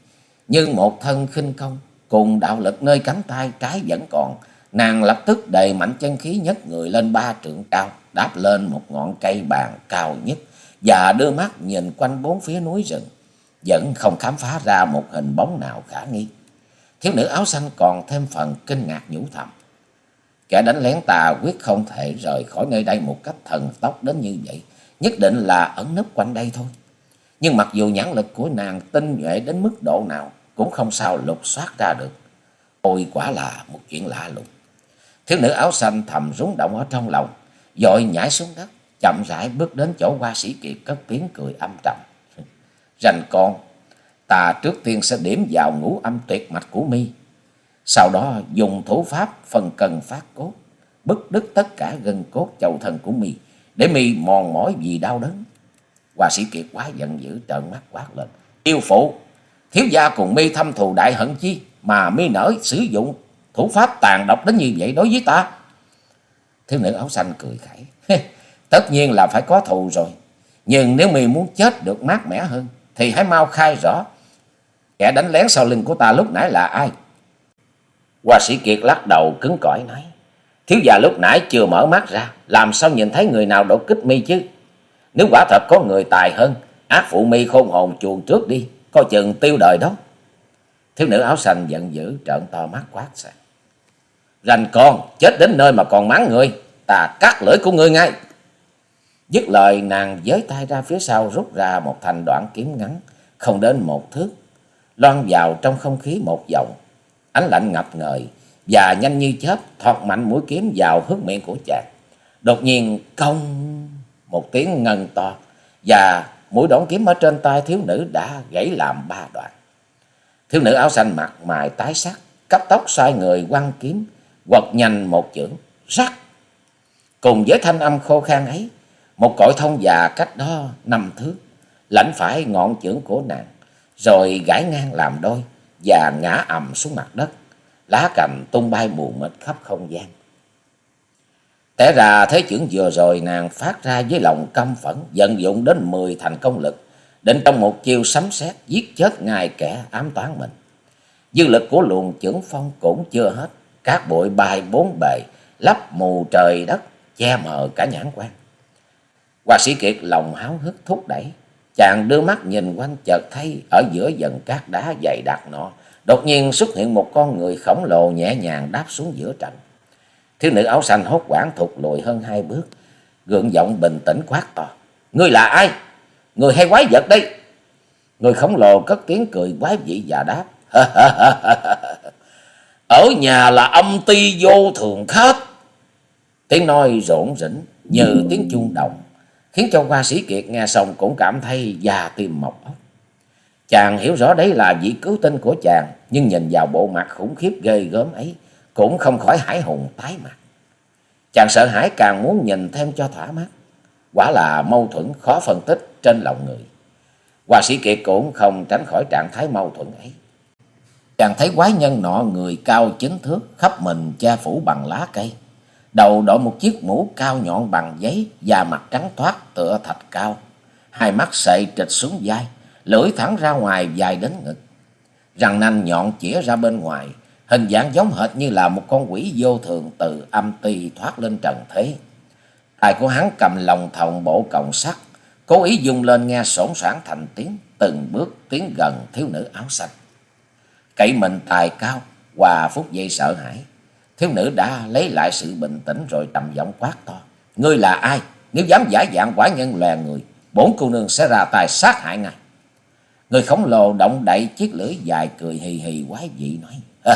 nhưng một thân khinh công cùng đạo lực nơi cánh tay trái vẫn còn, nàng lập tức đầy mạnh chân khí nhất người lên ba trượng cao, đáp lên một ngọn cây bàn cao nhất và đưa mắt nhìn quanh bốn phía núi rừng, vẫn không khám phá ra một hình bóng nào khả nghi. Thiếu nữ áo xanh còn thêm phần kinh ngạc nhủ thầm. Kẻ đánh lén tà quyết không thể rời khỏi nơi đây một cách thần tốc đến như vậy. Nhất định là ẩn nấp quanh đây thôi. Nhưng mặc dù nhãn lực của nàng tinh nhuệ đến mức độ nào cũng không sao lục soát ra được. Ôi quả là một chuyện lạ lùng. Thiếu nữ áo xanh thầm rúng động ở trong lòng, dội nhảy xuống đất, chậm rãi bước đến chỗ hoa sĩ kiệt cất tiếng cười âm trầm. Rành con, ta trước tiên sẽ điểm vào ngũ âm tuyệt mạch của mi. Sau đó dùng thủ pháp phần cần phát cốt, bức đứt tất cả gân cốt chầu thần của mi để mi mòn mỏi vì đau đớn. hòa sĩ Kiệt quá giận dữ trợn mắt quát lên. Yêu phụ, thiếu gia cùng mi thâm thù đại hận chi mà mi nở sử dụng thủ pháp tàn độc đến như vậy đối với ta. Thiếu nữ áo xanh cười khẩy. Tất nhiên là phải có thù rồi. Nhưng nếu mi muốn chết được mát mẻ hơn thì hãy mau khai rõ Kẻ đánh lén sau lưng của ta lúc nãy là ai? Hoa sĩ Kiệt lắc đầu cứng cỏi nói. Thiếu già lúc nãy chưa mở mắt ra. Làm sao nhìn thấy người nào đột kích mi chứ? Nếu quả thật có người tài hơn. Ác phụ mi khôn hồn chuồn trước đi. Coi chừng tiêu đời đó. Thiếu nữ áo xanh giận dữ trợn to mắt quát sang. Rành con, chết đến nơi mà còn mắng người. Ta cắt lưỡi của ngươi ngay. Dứt lời, nàng giới tay ra phía sau, rút ra một thanh đoạn kiếm ngắn. Không đến một thước loan vào trong không khí một vòng. ánh lạnh ngập ngời và nhanh như chớp thọt mạnh mũi kiếm vào hướng miệng của chàng. Đột nhiên công một tiếng ngân to và mũi đón kiếm ở trên tay thiếu nữ đã gãy làm ba đoạn. Thiếu nữ áo xanh mặt mày tái sắc, cấp tóc xoay người quăng kiếm, quật nhanh một chưởng, rắc. Cùng với thanh âm khô khan ấy, một cõi thông già cách đó năm thước, lãnh phải ngọn chưởng của nàng, rồi gãy ngang làm đôi và ngã ầm xuống mặt đất, lá cành tung bay mù mịt khắp không gian. Té ra thế chưởng vừa rồi nàng phát ra với lòng căm phẫn, vận dụng đến mười thành công lực, định trong một chiêu sấm sét giết chết ngài kẻ ám toán mình. Dư lực của luồng chưởng phong cũng chưa hết, các bụi bay bốn bề, lấp mù trời đất, che mờ cả nhãn quan. Hoa sĩ Kiệt lòng háo hức thúc đẩy, chàng đưa mắt nhìn quanh chợt thấy ở giữa dần cát đá dày đặc nọ, đột nhiên xuất hiện một con người khổng lồ nhẹ nhàng đáp xuống giữa trận. Thiếu nữ áo xanh hốt quảng thụt lùi hơn hai bước, gượng giọng bình tĩnh quát to. Ngươi là ai? Người hay quái vật đây? Người khổng lồ cất tiếng cười quái dị và đáp. Ở nhà là âm ti vô thường khách. Tiếng nói rộn rỉnh như tiếng chuông đồng, khiến cho hoa sĩ kiệt nghe xong cũng cảm thấy da tim mọc ốc. Chàng hiểu rõ đấy là vị cứu tinh của chàng, nhưng nhìn vào bộ mặt khủng khiếp ghê gớm ấy, cũng không khỏi hải hùng tái mặt. Chàng sợ hãi càng muốn nhìn thêm cho thỏa mắt. Quả là mâu thuẫn khó phân tích trên lòng người. Hoa sĩ Kiệt cũng không tránh khỏi trạng thái mâu thuẫn ấy. Chàng thấy quái nhân nọ người cao chính thước, khắp mình che phủ bằng lá cây. Đầu đội một chiếc mũ cao nhọn bằng giấy, và mặt trắng toát tựa thạch cao. Hai mắt sệ trịch xuống vai, lưỡi thẳng ra ngoài dài đến ngực. Răng nanh nhọn chĩa ra bên ngoài, hình dạng giống hệt như là một con quỷ vô thường từ âm ti thoát lên trần thế. Tài của hắn cầm lòng thòng bộ còng sắt, cố ý dùng lên nghe sổn soảng thành tiếng, từng bước tiến gần thiếu nữ áo xanh. Cậy mình tài cao, hòa phút dây sợ hãi. Thiếu nữ đã lấy lại sự bình tĩnh rồi trầm giọng quát to. Ngươi là ai? Nếu dám giả dạng quả nhân lòe người, bốn cô nương sẽ ra tài sát hại ngài. Người khổng lồ động đậy chiếc lưỡi dài cười hì hì quái dị nói.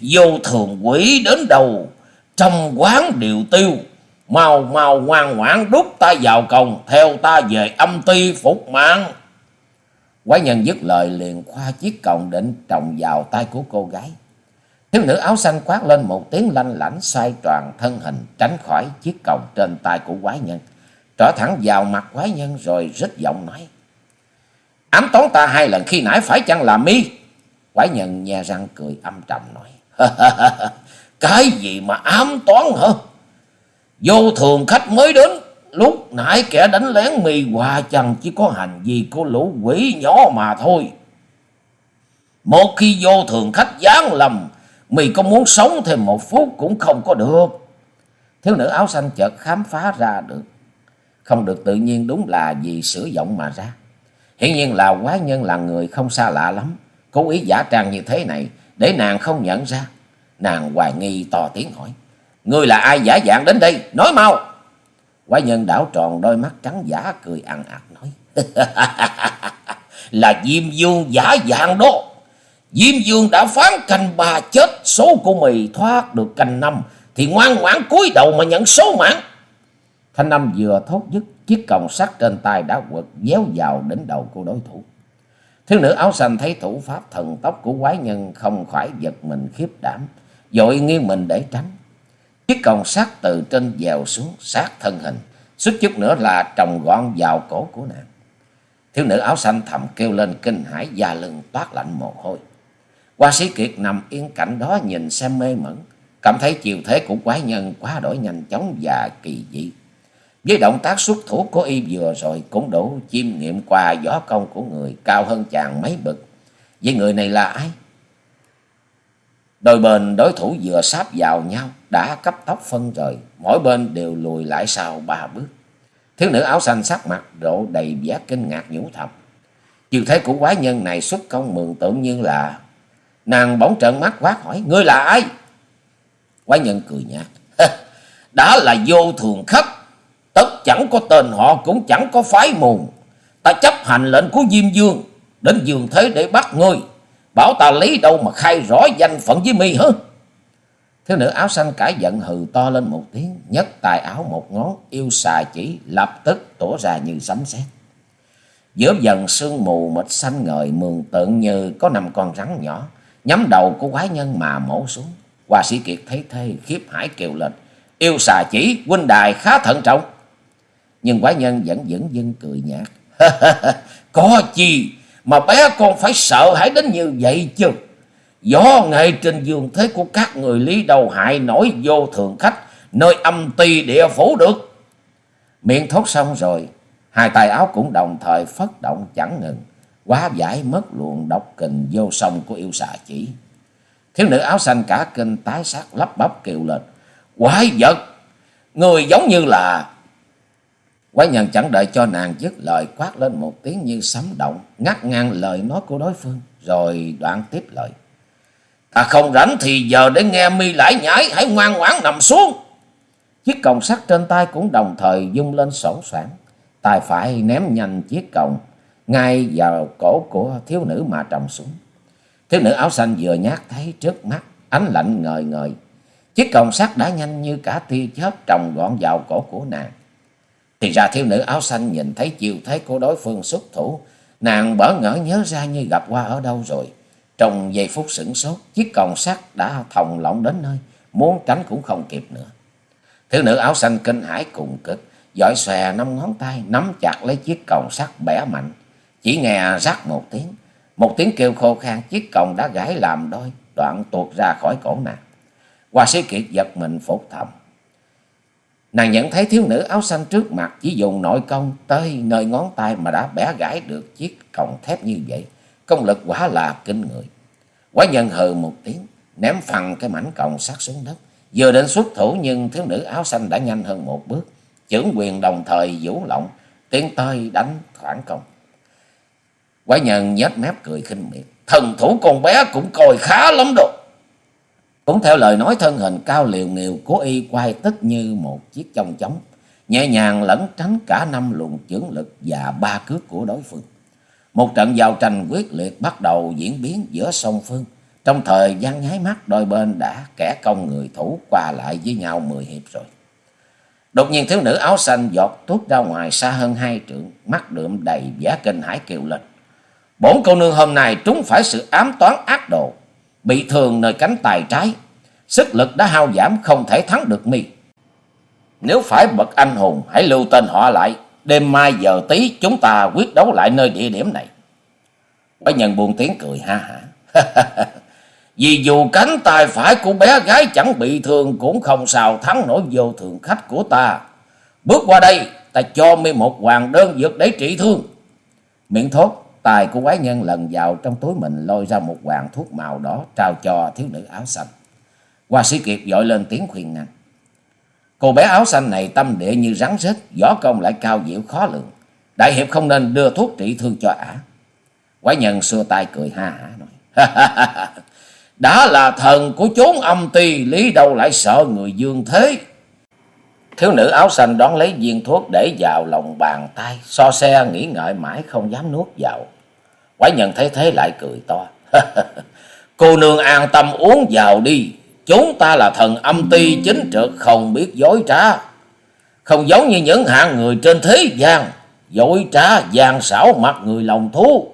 Vô thường quỷ đến đầu, trong quán điều tiêu. Mau mau ngoan ngoãn đút ta vào còng, theo ta về âm ti phục mạng. Quái nhân dứt lời liền khoa chiếc còng định trồng vào tay của cô gái. Thiếu nữ áo xanh quát lên một tiếng lanh lảnh xoay tròn thân hình tránh khỏi chiếc còng trên tay của quái nhân. Trở thẳng vào mặt quái nhân rồi rít giọng nói. Ám toán ta hai lần khi nãy phải chăng là mi? Quái nhân nhe răng cười âm trầm nói. Cái gì mà ám toán hả? Vô thường khách mới đến. Lúc nãy kẻ đánh lén mi hòa chăng chỉ có hành vi của lũ quỷ nhỏ mà thôi. Một khi vô thường khách giáng lầm, mì có muốn sống thêm một phút cũng không có được. Thiếu nữ áo xanh chợt khám phá ra được. Không được tự nhiên đúng là vì sử dụng mà ra. Hiển nhiên là quái nhân là người không xa lạ lắm. Cố ý giả trang như thế này để nàng không nhận ra. Nàng hoài nghi to tiếng hỏi. Ngươi là ai giả dạng đến đây? Nói mau! Quái nhân đảo tròn đôi mắt trắng giả cười ăn ạc nói. là Diêm Dương giả dạng đó. Diêm Dương đã phán canh ba chết số của mì thoát được canh năm. Thì ngoan ngoãn cúi đầu mà nhận số mạng. Thanh Năm vừa thốt dứt chiếc còng sắt trên tay đã quật déo vào đến đầu của đối thủ. Thiếu nữ áo xanh thấy thủ pháp thần tốc của quái nhân không khỏi giật mình khiếp đảm, dội nghiêng mình để tránh. Chiếc còng sắt từ trên dèo xuống sát thân hình, suýt chút nữa là trồng gọn vào cổ của nàng. Thiếu nữ áo xanh thầm kêu lên kinh hãi da lưng toát lạnh mồ hôi. Hoa sĩ Kiệt nằm yên cạnh đó nhìn xem mê mẩn, cảm thấy chiều thế của quái nhân quá đổi nhanh chóng và kỳ dị. Với động tác xuất thủ của y vừa rồi cũng đủ chiêm nghiệm qua gió công của người cao hơn chàng mấy bậc. Vậy người này là ai? Đôi bên đối thủ vừa sáp vào nhau đã cấp tốc phân rời, mỗi bên đều lùi lại sau ba bước. Thiếu nữ áo xanh sắc mặt độ đầy vẻ kinh ngạc nhũ thầm. Chiều thế của quái nhân này xuất công mường tượng như là nàng bỗng trợn mắt quát hỏi: "Ngươi là ai?" Quái nhân cười nhạt: "Đã là vô thường khách tất chẳng có tên họ cũng chẳng có phái mù Ta chấp hành lệnh của Diêm Dương đến giường thế để bắt ngươi. Bảo ta lấy đâu mà khai rõ danh phận với mi hả? Thiếu nữ áo xanh cãi giận hừ to lên một tiếng, nhấc tài áo một ngón, yêu xà chỉ, lập tức tỏ ra như sấm sét. Giữa dần sương mù mịt xanh ngời mường tượng như có năm con rắn nhỏ, nhắm đầu của quái nhân mà mổ xuống. Hoa sĩ Kiệt thấy thê khiếp hải kêu lên, yêu xà chỉ, huynh đài khá thận trọng. Nhưng quái nhân vẫn vẫn dưng cười nhạt. Có chi mà bé con phải sợ hãi đến như vậy chứ. Gió nghệ trên giường thế của các người lý đầu hại nổi vô thường khách, nơi âm ti địa phủ được. Miệng thốt xong rồi, hai tay áo cũng đồng thời phất động chẳng ngừng, quá giải mất luồng độc kình vô sông của yêu xà chỉ. Thiếu nữ áo xanh cả kinh tái sắc lắp bắp kêu lên, quái vật, người giống như là... Quái nhân chẳng đợi cho nàng dứt lời quát lên một tiếng như sấm động, ngắt ngang lời nói của đối phương, rồi đoạn tiếp lời. Ta không rảnh thì giờ để nghe mi lãi nhảy hãy ngoan ngoãn nằm xuống. Chiếc còng sắt trên tay cũng đồng thời dung lên sổ soảng. Tay phải ném nhanh chiếc còng ngay vào cổ của thiếu nữ mà trồng xuống. Thiếu nữ áo xanh vừa nhát thấy trước mắt, ánh lạnh ngời ngời. Chiếc còng sắt đã nhanh như cả tia chớp trồng gọn vào cổ của nàng. Thì ra thiếu nữ áo xanh nhìn thấy chiều thế của đối phương xuất thủ. Nàng bỡ ngỡ nhớ ra như gặp qua ở đâu rồi. Trong giây phút sửng sốt, chiếc còng sắt đã thòng lọng đến nơi, muốn tránh cũng không kịp nữa. Thiếu nữ áo xanh kinh hãi cùng cực, giỏi xòe năm ngón tay, nắm chặt lấy chiếc còng sắt bẻ mạnh. Chỉ nghe rắc một tiếng, một tiếng kêu khô khan, chiếc còng đã gãy làm đôi, đoạn tuột ra khỏi cổ nàng. Hoa sĩ kiệt giật mình phục thầm. Nàng nhận thấy thiếu nữ áo xanh trước mặt chỉ dùng nội công tới nơi ngón tay mà đã bẻ gãy được chiếc còng thép như vậy. Công lực quả là kinh người. Quá nhân hừ một tiếng, ném phăng cái mảnh còng sát xuống đất. Vừa đến xuất thủ nhưng thiếu nữ áo xanh đã nhanh hơn một bước. Chưởng quyền đồng thời vũ lộng, tiến tới đánh phản công. Quả nhân nhếch mép cười khinh miệt. Thần thủ con bé cũng coi khá lắm đâu. Cũng theo lời nói thân hình cao liều nghiều của y quay tức như một chiếc chong chóng. Nhẹ nhàng lẫn tránh cả năm luồng chưởng lực và ba cước của đối phương. Một trận giao tranh quyết liệt bắt đầu diễn biến giữa song phương. Trong thời gian nháy mắt đôi bên đã kẻ công người thủ qua lại với nhau mười hiệp rồi. Đột nhiên thiếu nữ áo xanh giọt tuốt ra ngoài xa hơn hai trượng, mắt đượm đầy vẻ kinh hãi kiều lên. Bốn cô nương hôm nay trúng phải sự ám toán ác độ, bị thương nơi cánh tay trái, sức lực đã hao giảm không thể thắng được mi. Nếu phải bậc anh hùng, hãy lưu tên họ lại, đêm mai giờ tí chúng ta quyết đấu lại nơi địa điểm này. bá nhân buồn tiếng cười ha hả. Vì dù cánh tay phải của bé gái chẳng bị thương cũng không sao thắng nổi vô thường khách của ta. Bước qua đây, ta cho mi một hoàng đơn dược để trị thương. Miệng thốt, tài của quái nhân lần vào trong túi mình lôi ra một hoàng thuốc màu đỏ trao cho thiếu nữ áo xanh. Hoa sĩ Kiệt dội lên tiếng khuyên ngăn. Cô bé áo xanh này tâm địa như rắn rết, võ công lại cao diệu khó lường. Đại hiệp không nên đưa thuốc trị thương cho ả. Quái nhân xua tay cười ha hả nói. Đã là thần của chốn âm ti, lý đâu lại sợ người dương thế. Thiếu nữ áo xanh đón lấy viên thuốc để vào lòng bàn tay, so xe nghĩ ngợi mãi không dám nuốt vào. Quái nhân thấy thế lại cười to. Cô nương an tâm uống vào đi, Chúng ta là thần âm ti chính trực không biết dối trá. Không giống như những hạng người trên thế gian. Dối trá, gian xảo mặt người lòng thú.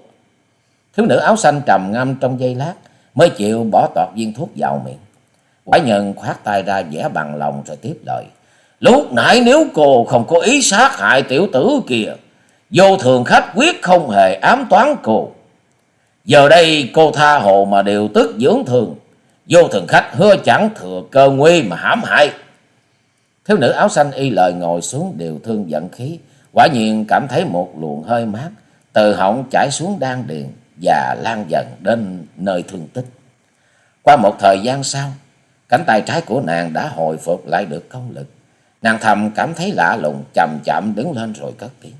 Thiếu nữ áo xanh trầm ngâm trong giây lát. Mới chịu bỏ tọt viên thuốc vào miệng. Quái nhân khoát tay ra vẽ bằng lòng rồi tiếp lời. Lúc nãy nếu cô không có ý sát hại tiểu tử kìa. Vô thường khách quyết không hề ám toán cô. Giờ đây cô tha hồ mà điều tức dưỡng thường vô thường khách hứa chẳng thừa cơ nguy mà hãm hại. Thiếu nữ áo xanh y lời ngồi xuống đều thương giận khí, quả nhiên cảm thấy một luồng hơi mát từ họng chảy xuống đan điền và lan dần đến nơi thương tích. Qua một thời gian sau, cánh tay trái của nàng đã hồi phục lại được công lực. Nàng thầm cảm thấy lạ lùng, chậm chậm đứng lên rồi cất tiếng.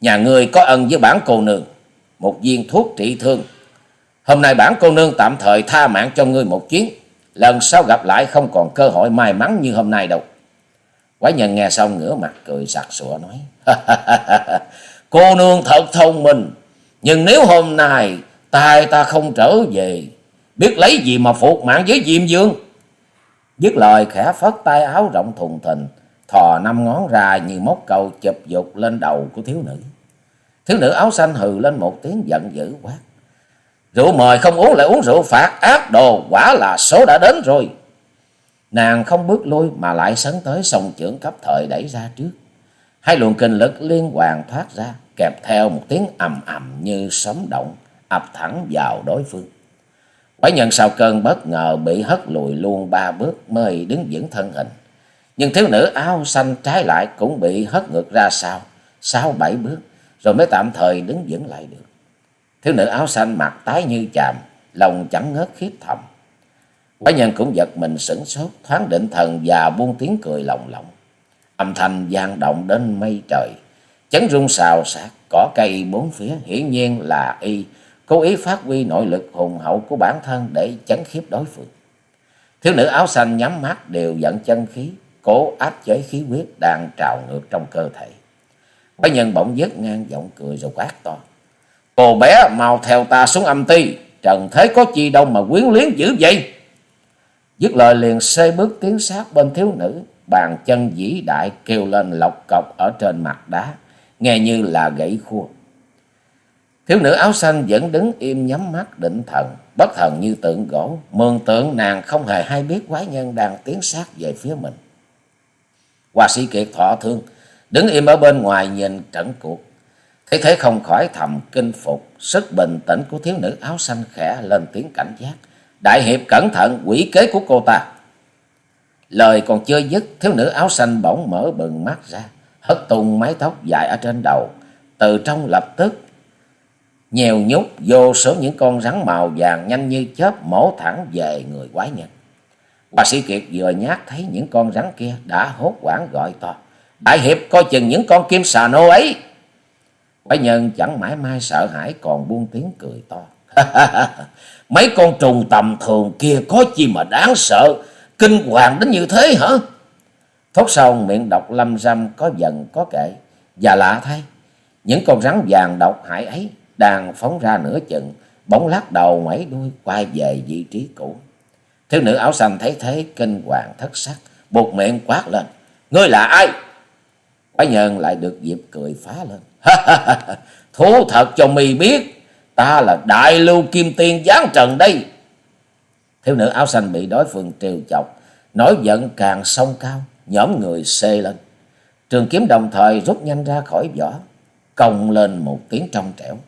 Nhà ngươi có ân với bản cô nương, một viên thuốc trị thương Hôm nay bản cô nương tạm thời tha mạng cho ngươi một chuyến. Lần sau gặp lại không còn cơ hội may mắn như hôm nay đâu. Quái nhân nghe xong ngửa mặt cười sặc sụa nói. cô nương thật thông minh. Nhưng nếu hôm nay tài ta không trở về, biết lấy gì mà phục mạng với Diêm Dương. Dứt lời khẽ phất tay áo rộng thùng thình, thò năm ngón ra như móc câu chụp dục lên đầu của thiếu nữ. Thiếu nữ áo xanh hừ lên một tiếng giận dữ quát. Rượu mời không uống lại uống rượu phạt ác đồ, quả là số đã đến rồi. Nàng không bước lui mà lại sấn tới sông trưởng cấp thời đẩy ra trước. Hai luồng kinh lực liên hoàn thoát ra, kèm theo một tiếng ầm ầm như sấm động, ập thẳng vào đối phương. Quái nhân sau cơn bất ngờ bị hất lùi luôn ba bước mới đứng vững thân hình. Nhưng thiếu nữ áo xanh trái lại cũng bị hất ngược ra sau, sáu bảy bước, rồi mới tạm thời đứng vững lại được. Thiếu nữ áo xanh mặt tái như chàm, lòng chẳng ngớt khiếp thầm. Quái nhân cũng giật mình sửng sốt, thoáng định thần và buông tiếng cười lòng lòng. Âm thanh gian động đến mây trời, chấn rung xào xạc, cỏ cây bốn phía hiển nhiên là y cố ý phát huy nội lực hùng hậu của bản thân để chấn khiếp đối phương. Thiếu nữ áo xanh nhắm mắt đều dẫn chân khí, cố áp chế khí huyết đang trào ngược trong cơ thể. Quái nhân bỗng dứt ngang giọng cười rồi quát to. Cô bé mau theo ta xuống âm ti, trần thế có chi đâu mà quyến luyến dữ vậy? Dứt lời liền xê bước tiến sát bên thiếu nữ, bàn chân vĩ đại kêu lên lọc cọc ở trên mặt đá, nghe như là gãy khua. Thiếu nữ áo xanh vẫn đứng im nhắm mắt định thần, bất thần như tượng gỗ, mường tượng nàng không hề hay biết quái nhân đang tiến sát về phía mình. Hoa sĩ kiệt thọ thương, đứng im ở bên ngoài nhìn trận cuộc. Thấy thế không khỏi thầm kinh phục, sức bình tĩnh của thiếu nữ áo xanh khẽ lên tiếng cảnh giác. Đại hiệp cẩn thận quỷ kế của cô ta. Lời còn chưa dứt, thiếu nữ áo xanh bỗng mở bừng mắt ra, hất tung mái tóc dài ở trên đầu. Từ trong lập tức, nhèo nhúc vô số những con rắn màu vàng nhanh như chớp mổ thẳng về người quái nhân. Bà sĩ Kiệt vừa nhát thấy những con rắn kia đã hốt quảng gọi to. Đại hiệp coi chừng những con kim xà nô ấy. Quái nhân chẳng mãi mai sợ hãi còn buông tiếng cười to. Mấy con trùng tầm thường kia có chi mà đáng sợ, kinh hoàng đến như thế hả? Thốt xong miệng độc lâm râm có giận có kệ. Và lạ thay, những con rắn vàng độc hại ấy đang phóng ra nửa chừng, bỗng lắc đầu ngoảy đuôi quay về vị trí cũ. Thiếu nữ áo xanh thấy thế kinh hoàng thất sắc, buộc miệng quát lên. Ngươi là ai? Quái nhân lại được dịp cười phá lên. Thú thật cho mi biết, ta là đại lưu kim tiên giáng trần đây. Thiếu nữ áo xanh bị đối phương trêu chọc, nổi giận càng sông cao, nhóm người xê lên. Trường kiếm đồng thời rút nhanh ra khỏi vỏ, công lên một tiếng trong trẻo.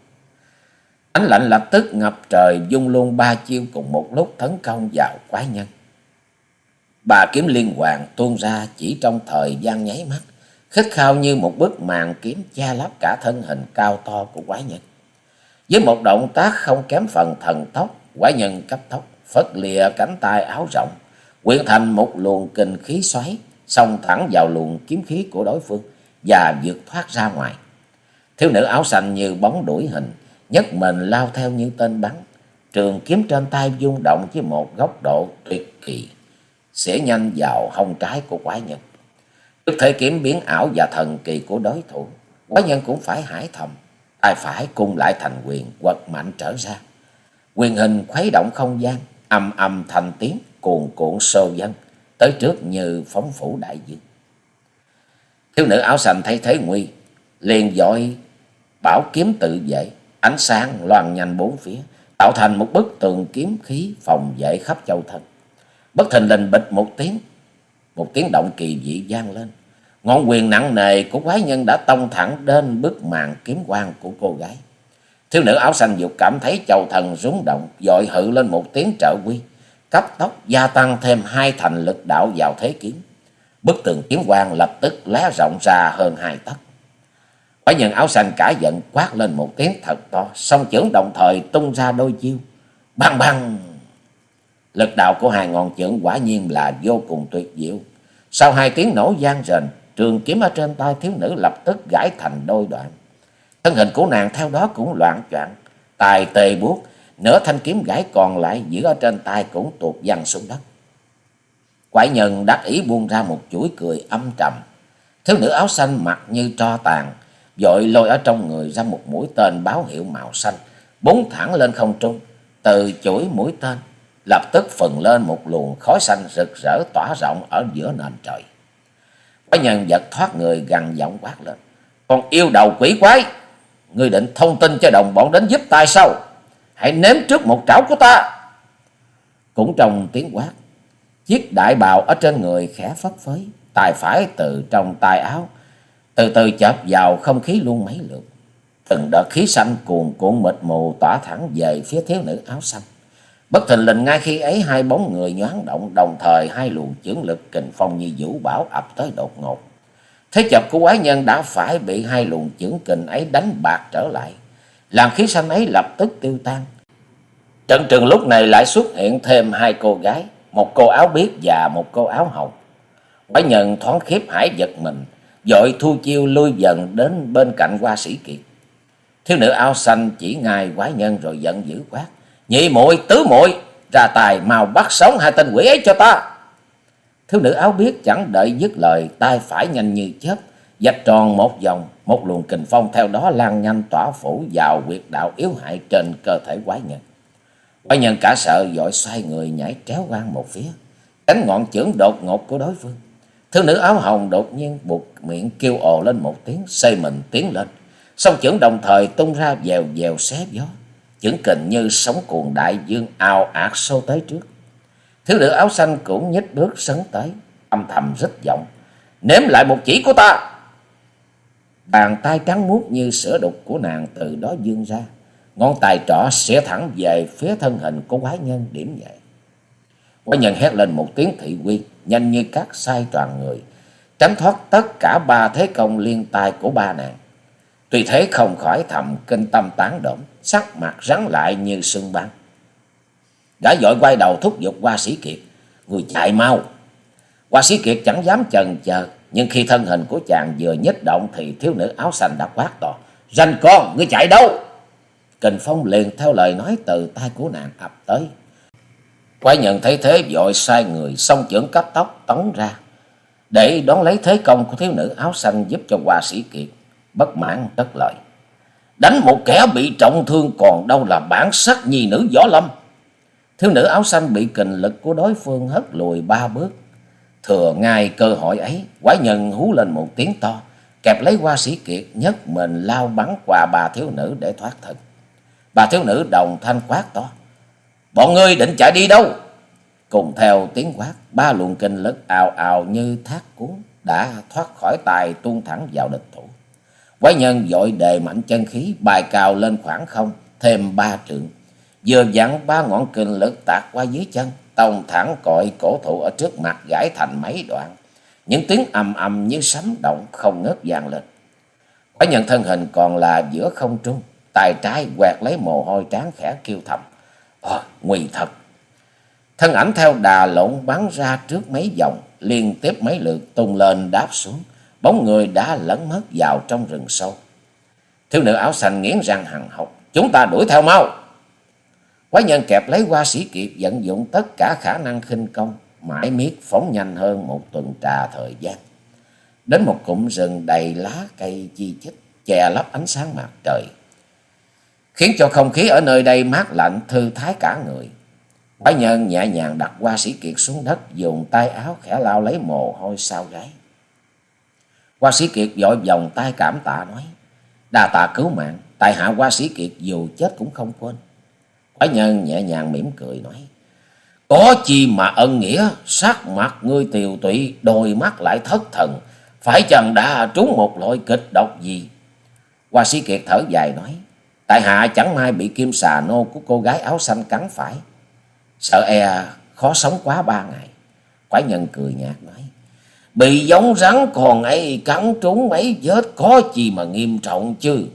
Ánh lạnh lập tức ngập trời dung luôn ba chiêu cùng một lúc tấn công vào quái nhân. Bà kiếm liên hoàng tuôn ra chỉ trong thời gian nháy mắt, khích khao như một bức màn kiếm che lấp cả thân hình cao to của quái nhân. Với một động tác không kém phần thần tốc, quái nhân cấp tốc, phất lìa cánh tay áo rộng, quyện thành một luồng kinh khí xoáy, xông thẳng vào luồng kiếm khí của đối phương và vượt thoát ra ngoài. Thiếu nữ áo xanh như bóng đuổi hình, nhất mình lao theo như tên bắn. Trường kiếm trên tay rung động với một góc độ tuyệt kỳ, sẽ nhanh vào hông trái của quái nhân. Trước thể kiếm biến ảo và thần kỳ của đối thủ, quái nhân cũng phải hải thầm, tay phải cung lại thành quyền quật mạnh trở ra. Quyền hình khuấy động không gian, âm âm thành tiếng, cuồn cuộn sô dân, tới trước như phóng phủ đại dương. Thiếu nữ áo xanh thấy thế nguy, liền dội bảo kiếm tự vệ, ánh sáng loàn nhanh bốn phía, tạo thành một bức tường kiếm khí phòng vệ khắp châu thân. Bất thình lình bịch một tiếng, một tiếng động kỳ dị vang lên. Ngọn quyền nặng nề của quái nhân đã tông thẳng đến bức màn kiếm quang của cô gái. Thiếu nữ áo xanh dục cảm thấy châu thần rúng động, dội hự lên một tiếng trợ quy, cấp tốc gia tăng thêm hai thành lực đạo vào thế kiếm. Bức tường kiếm quang lập tức lé rộng ra hơn hai tấc. Quái nhân áo xanh cả giận quát lên một tiếng thật to, song chưởng đồng thời tung ra đôi chiêu. Băng băng! Lực đạo của hai ngọn chưởng quả nhiên là vô cùng tuyệt diệu. Sau hai tiếng nổ gian rền, trường kiếm ở trên tay thiếu nữ lập tức gãy thành đôi đoạn. Thân hình của nàng theo đó cũng loạn choạng, tài tề buốt, nửa thanh kiếm gãy còn lại giữ ở trên tay cũng tuột văng xuống đất. Quải nhân đắc ý buông ra một chuỗi cười âm trầm. Thiếu nữ áo xanh mặt như tro tàn, dội lôi ở trong người ra một mũi tên báo hiệu màu xanh, búng thẳng lên không trung, từ chuỗi mũi tên, lập tức phừng lên một luồng khói xanh rực rỡ tỏa rộng ở giữa nền trời. quái nhân vật thoát người gằn giọng quát lên. Con yêu đầu quỷ quái, ngươi định thông tin cho đồng bọn đến giúp tay sao? Hãy nếm trước một trảo của ta. Cũng trong tiếng quát, chiếc đại bào ở trên người khẽ phất phới, tay phải từ trong tay áo, từ từ chợp vào không khí luôn mấy lượt. Từng đợt khí xanh cuồn cuộn mịt mù tỏa thẳng về phía thiếu nữ áo xanh. Bất thình lình ngay khi ấy hai bóng người nhoáng động đồng thời hai luồng chưởng lực kình phong như vũ bão ập tới đột ngột. Thế chập của quái nhân đã phải bị hai luồng chưởng kình ấy đánh bạc trở lại. Làm khí xanh ấy lập tức tiêu tan. Trận trường lúc này lại xuất hiện thêm hai cô gái, một cô áo biếc và một cô áo hồng. Quái nhân thoáng khiếp hải giật mình, dội thu chiêu lui dần đến bên cạnh hoa sĩ kiệt. Thiếu nữ áo xanh chỉ ngài quái nhân rồi giận dữ quát. Nhị muội tứ muội ra tài mau bắt sống hai tên quỷ ấy cho ta. Thiếu nữ áo biết chẳng đợi dứt lời, tay phải nhanh như chớp, vạch tròn một vòng, một luồng kình phong theo đó lan nhanh tỏa phủ vào quyệt đạo yếu hại trên cơ thể quái nhân. Quái nhân cả sợ dội xoay người nhảy tréo quan một phía, tránh ngọn chưởng đột ngột của đối phương. Thiếu nữ áo hồng đột nhiên buộc miệng kêu ồ lên một tiếng, xây mình tiến lên. Song chưởng đồng thời tung ra dèo dèo xé gió. Chưởng kình như sóng cuồng đại dương ào ạt sâu tới trước. Thiếu nữ áo xanh cũng nhích bước sấn tới, âm thầm rất giọng. Nếm lại một chỉ của ta. Bàn tay trắng muốt như sữa đục của nàng từ đó dương ra. Ngón tay trỏ xẻ thẳng về phía thân hình của quái nhân điểm vậy. Quả nhân hét lên một tiếng thị quy, nhanh như cát sai toàn người, tránh thoát tất cả ba thế công liên tai của ba nàng. Tuy thế không khỏi thầm kinh tâm tán động, sắc mặt rắn lại như sương băng. Đã dội quay đầu thúc giục qua sĩ kiệt, người chạy mau. Qua sĩ kiệt chẳng dám chần chờ, nhưng khi thân hình của chàng vừa nhích động thì thiếu nữ áo xanh đã quát to. Ranh con, ngươi chạy đâu? Kình Phong liền theo lời nói từ tay của nàng ập tới. Quái nhận thấy thế vội sai người song chưởng cấp tóc tống ra. Để đón lấy thế công của thiếu nữ áo xanh giúp cho hoa sĩ kiệt. Bất mãn tất lời. Đánh một kẻ bị trọng thương còn đâu là bản sắc nhi nữ võ lâm. Thiếu nữ áo xanh bị kình lực của đối phương hất lùi ba bước. Thừa ngay cơ hội ấy, quái nhân hú lên một tiếng to, kẹp lấy hoa sĩ kiệt nhấc mình lao bắn qua bà thiếu nữ để thoát thân. Bà thiếu nữ đồng thanh quát to. Bọn ngươi định chạy đi đâu? Cùng theo tiếng quát, ba luồng kinh lực ào ào như thác cuốn đã thoát khỏi tài tuôn thẳng vào địch thủ. Quái nhân dội đề mạnh chân khí bài cào lên khoảng không, thêm ba trượng. Vừa dặn ba ngọn kinh lực tạt qua dưới chân, tông thẳng cội cổ thụ ở trước mặt gãy thành mấy đoạn. Những tiếng ầm ầm như sấm động không ngớt vang lên. Quái nhân thân hình còn là giữa không trung, tay trái quẹt lấy mồ hôi trán khẽ kêu thầm. Ờ, nguy thật. Thân ảnh theo đà lộn bắn ra trước mấy vòng, liên tiếp mấy lượt tung lên đáp xuống. Bóng người đã lẫn mất vào trong rừng sâu. Thiếu nữ áo xanh nghiến răng hằng học. Chúng ta đuổi theo mau. Quái nhân kẹp lấy qua sĩ kiệt vận dụng tất cả khả năng khinh công. Mãi miết phóng nhanh hơn một tuần trà thời gian. Đến một cụm rừng đầy lá cây chi chít che lấp ánh sáng mặt trời khiến cho không khí ở nơi đây mát lạnh thư thái cả người. Quái nhân nhẹ nhàng đặt qua sĩ kiệt xuống đất, dùng tay áo khẽ lao lấy mồ hôi sao gáy. Qua sĩ kiệt vội vòng tay cảm tạ nói, đa tạ cứu mạng, tại hạ qua sĩ kiệt dù chết cũng không quên. Quái nhân nhẹ nhàng mỉm cười nói, có chi mà ân nghĩa, sắc mặt ngươi tiều tụy, đôi mắt lại thất thần, phải chăng đã trúng một loại kịch độc gì? Qua sĩ kiệt thở dài nói, Tại hạ chẳng may bị kim xà nô của cô gái áo xanh cắn phải. Sợ e khó sống quá ba ngày. Quái nhân cười nhạt nói. Bị giống rắn còn ấy cắn trúng mấy vết có gì mà nghiêm trọng chứ.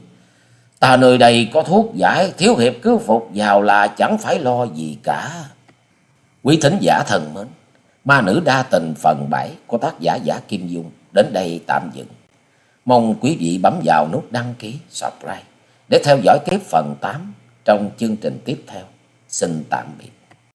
Ta nơi đây có thuốc giải, thiếu hiệp cứ phục vào là chẳng phải lo gì cả. Quý thính giả thần mến, ma nữ đa tình phần bảy của tác giả giả Kim Dung đến đây tạm dừng. Mong quý vị bấm vào nút đăng ký, subscribe để theo dõi tiếp phần 8 trong chương trình tiếp theo. Xin tạm biệt.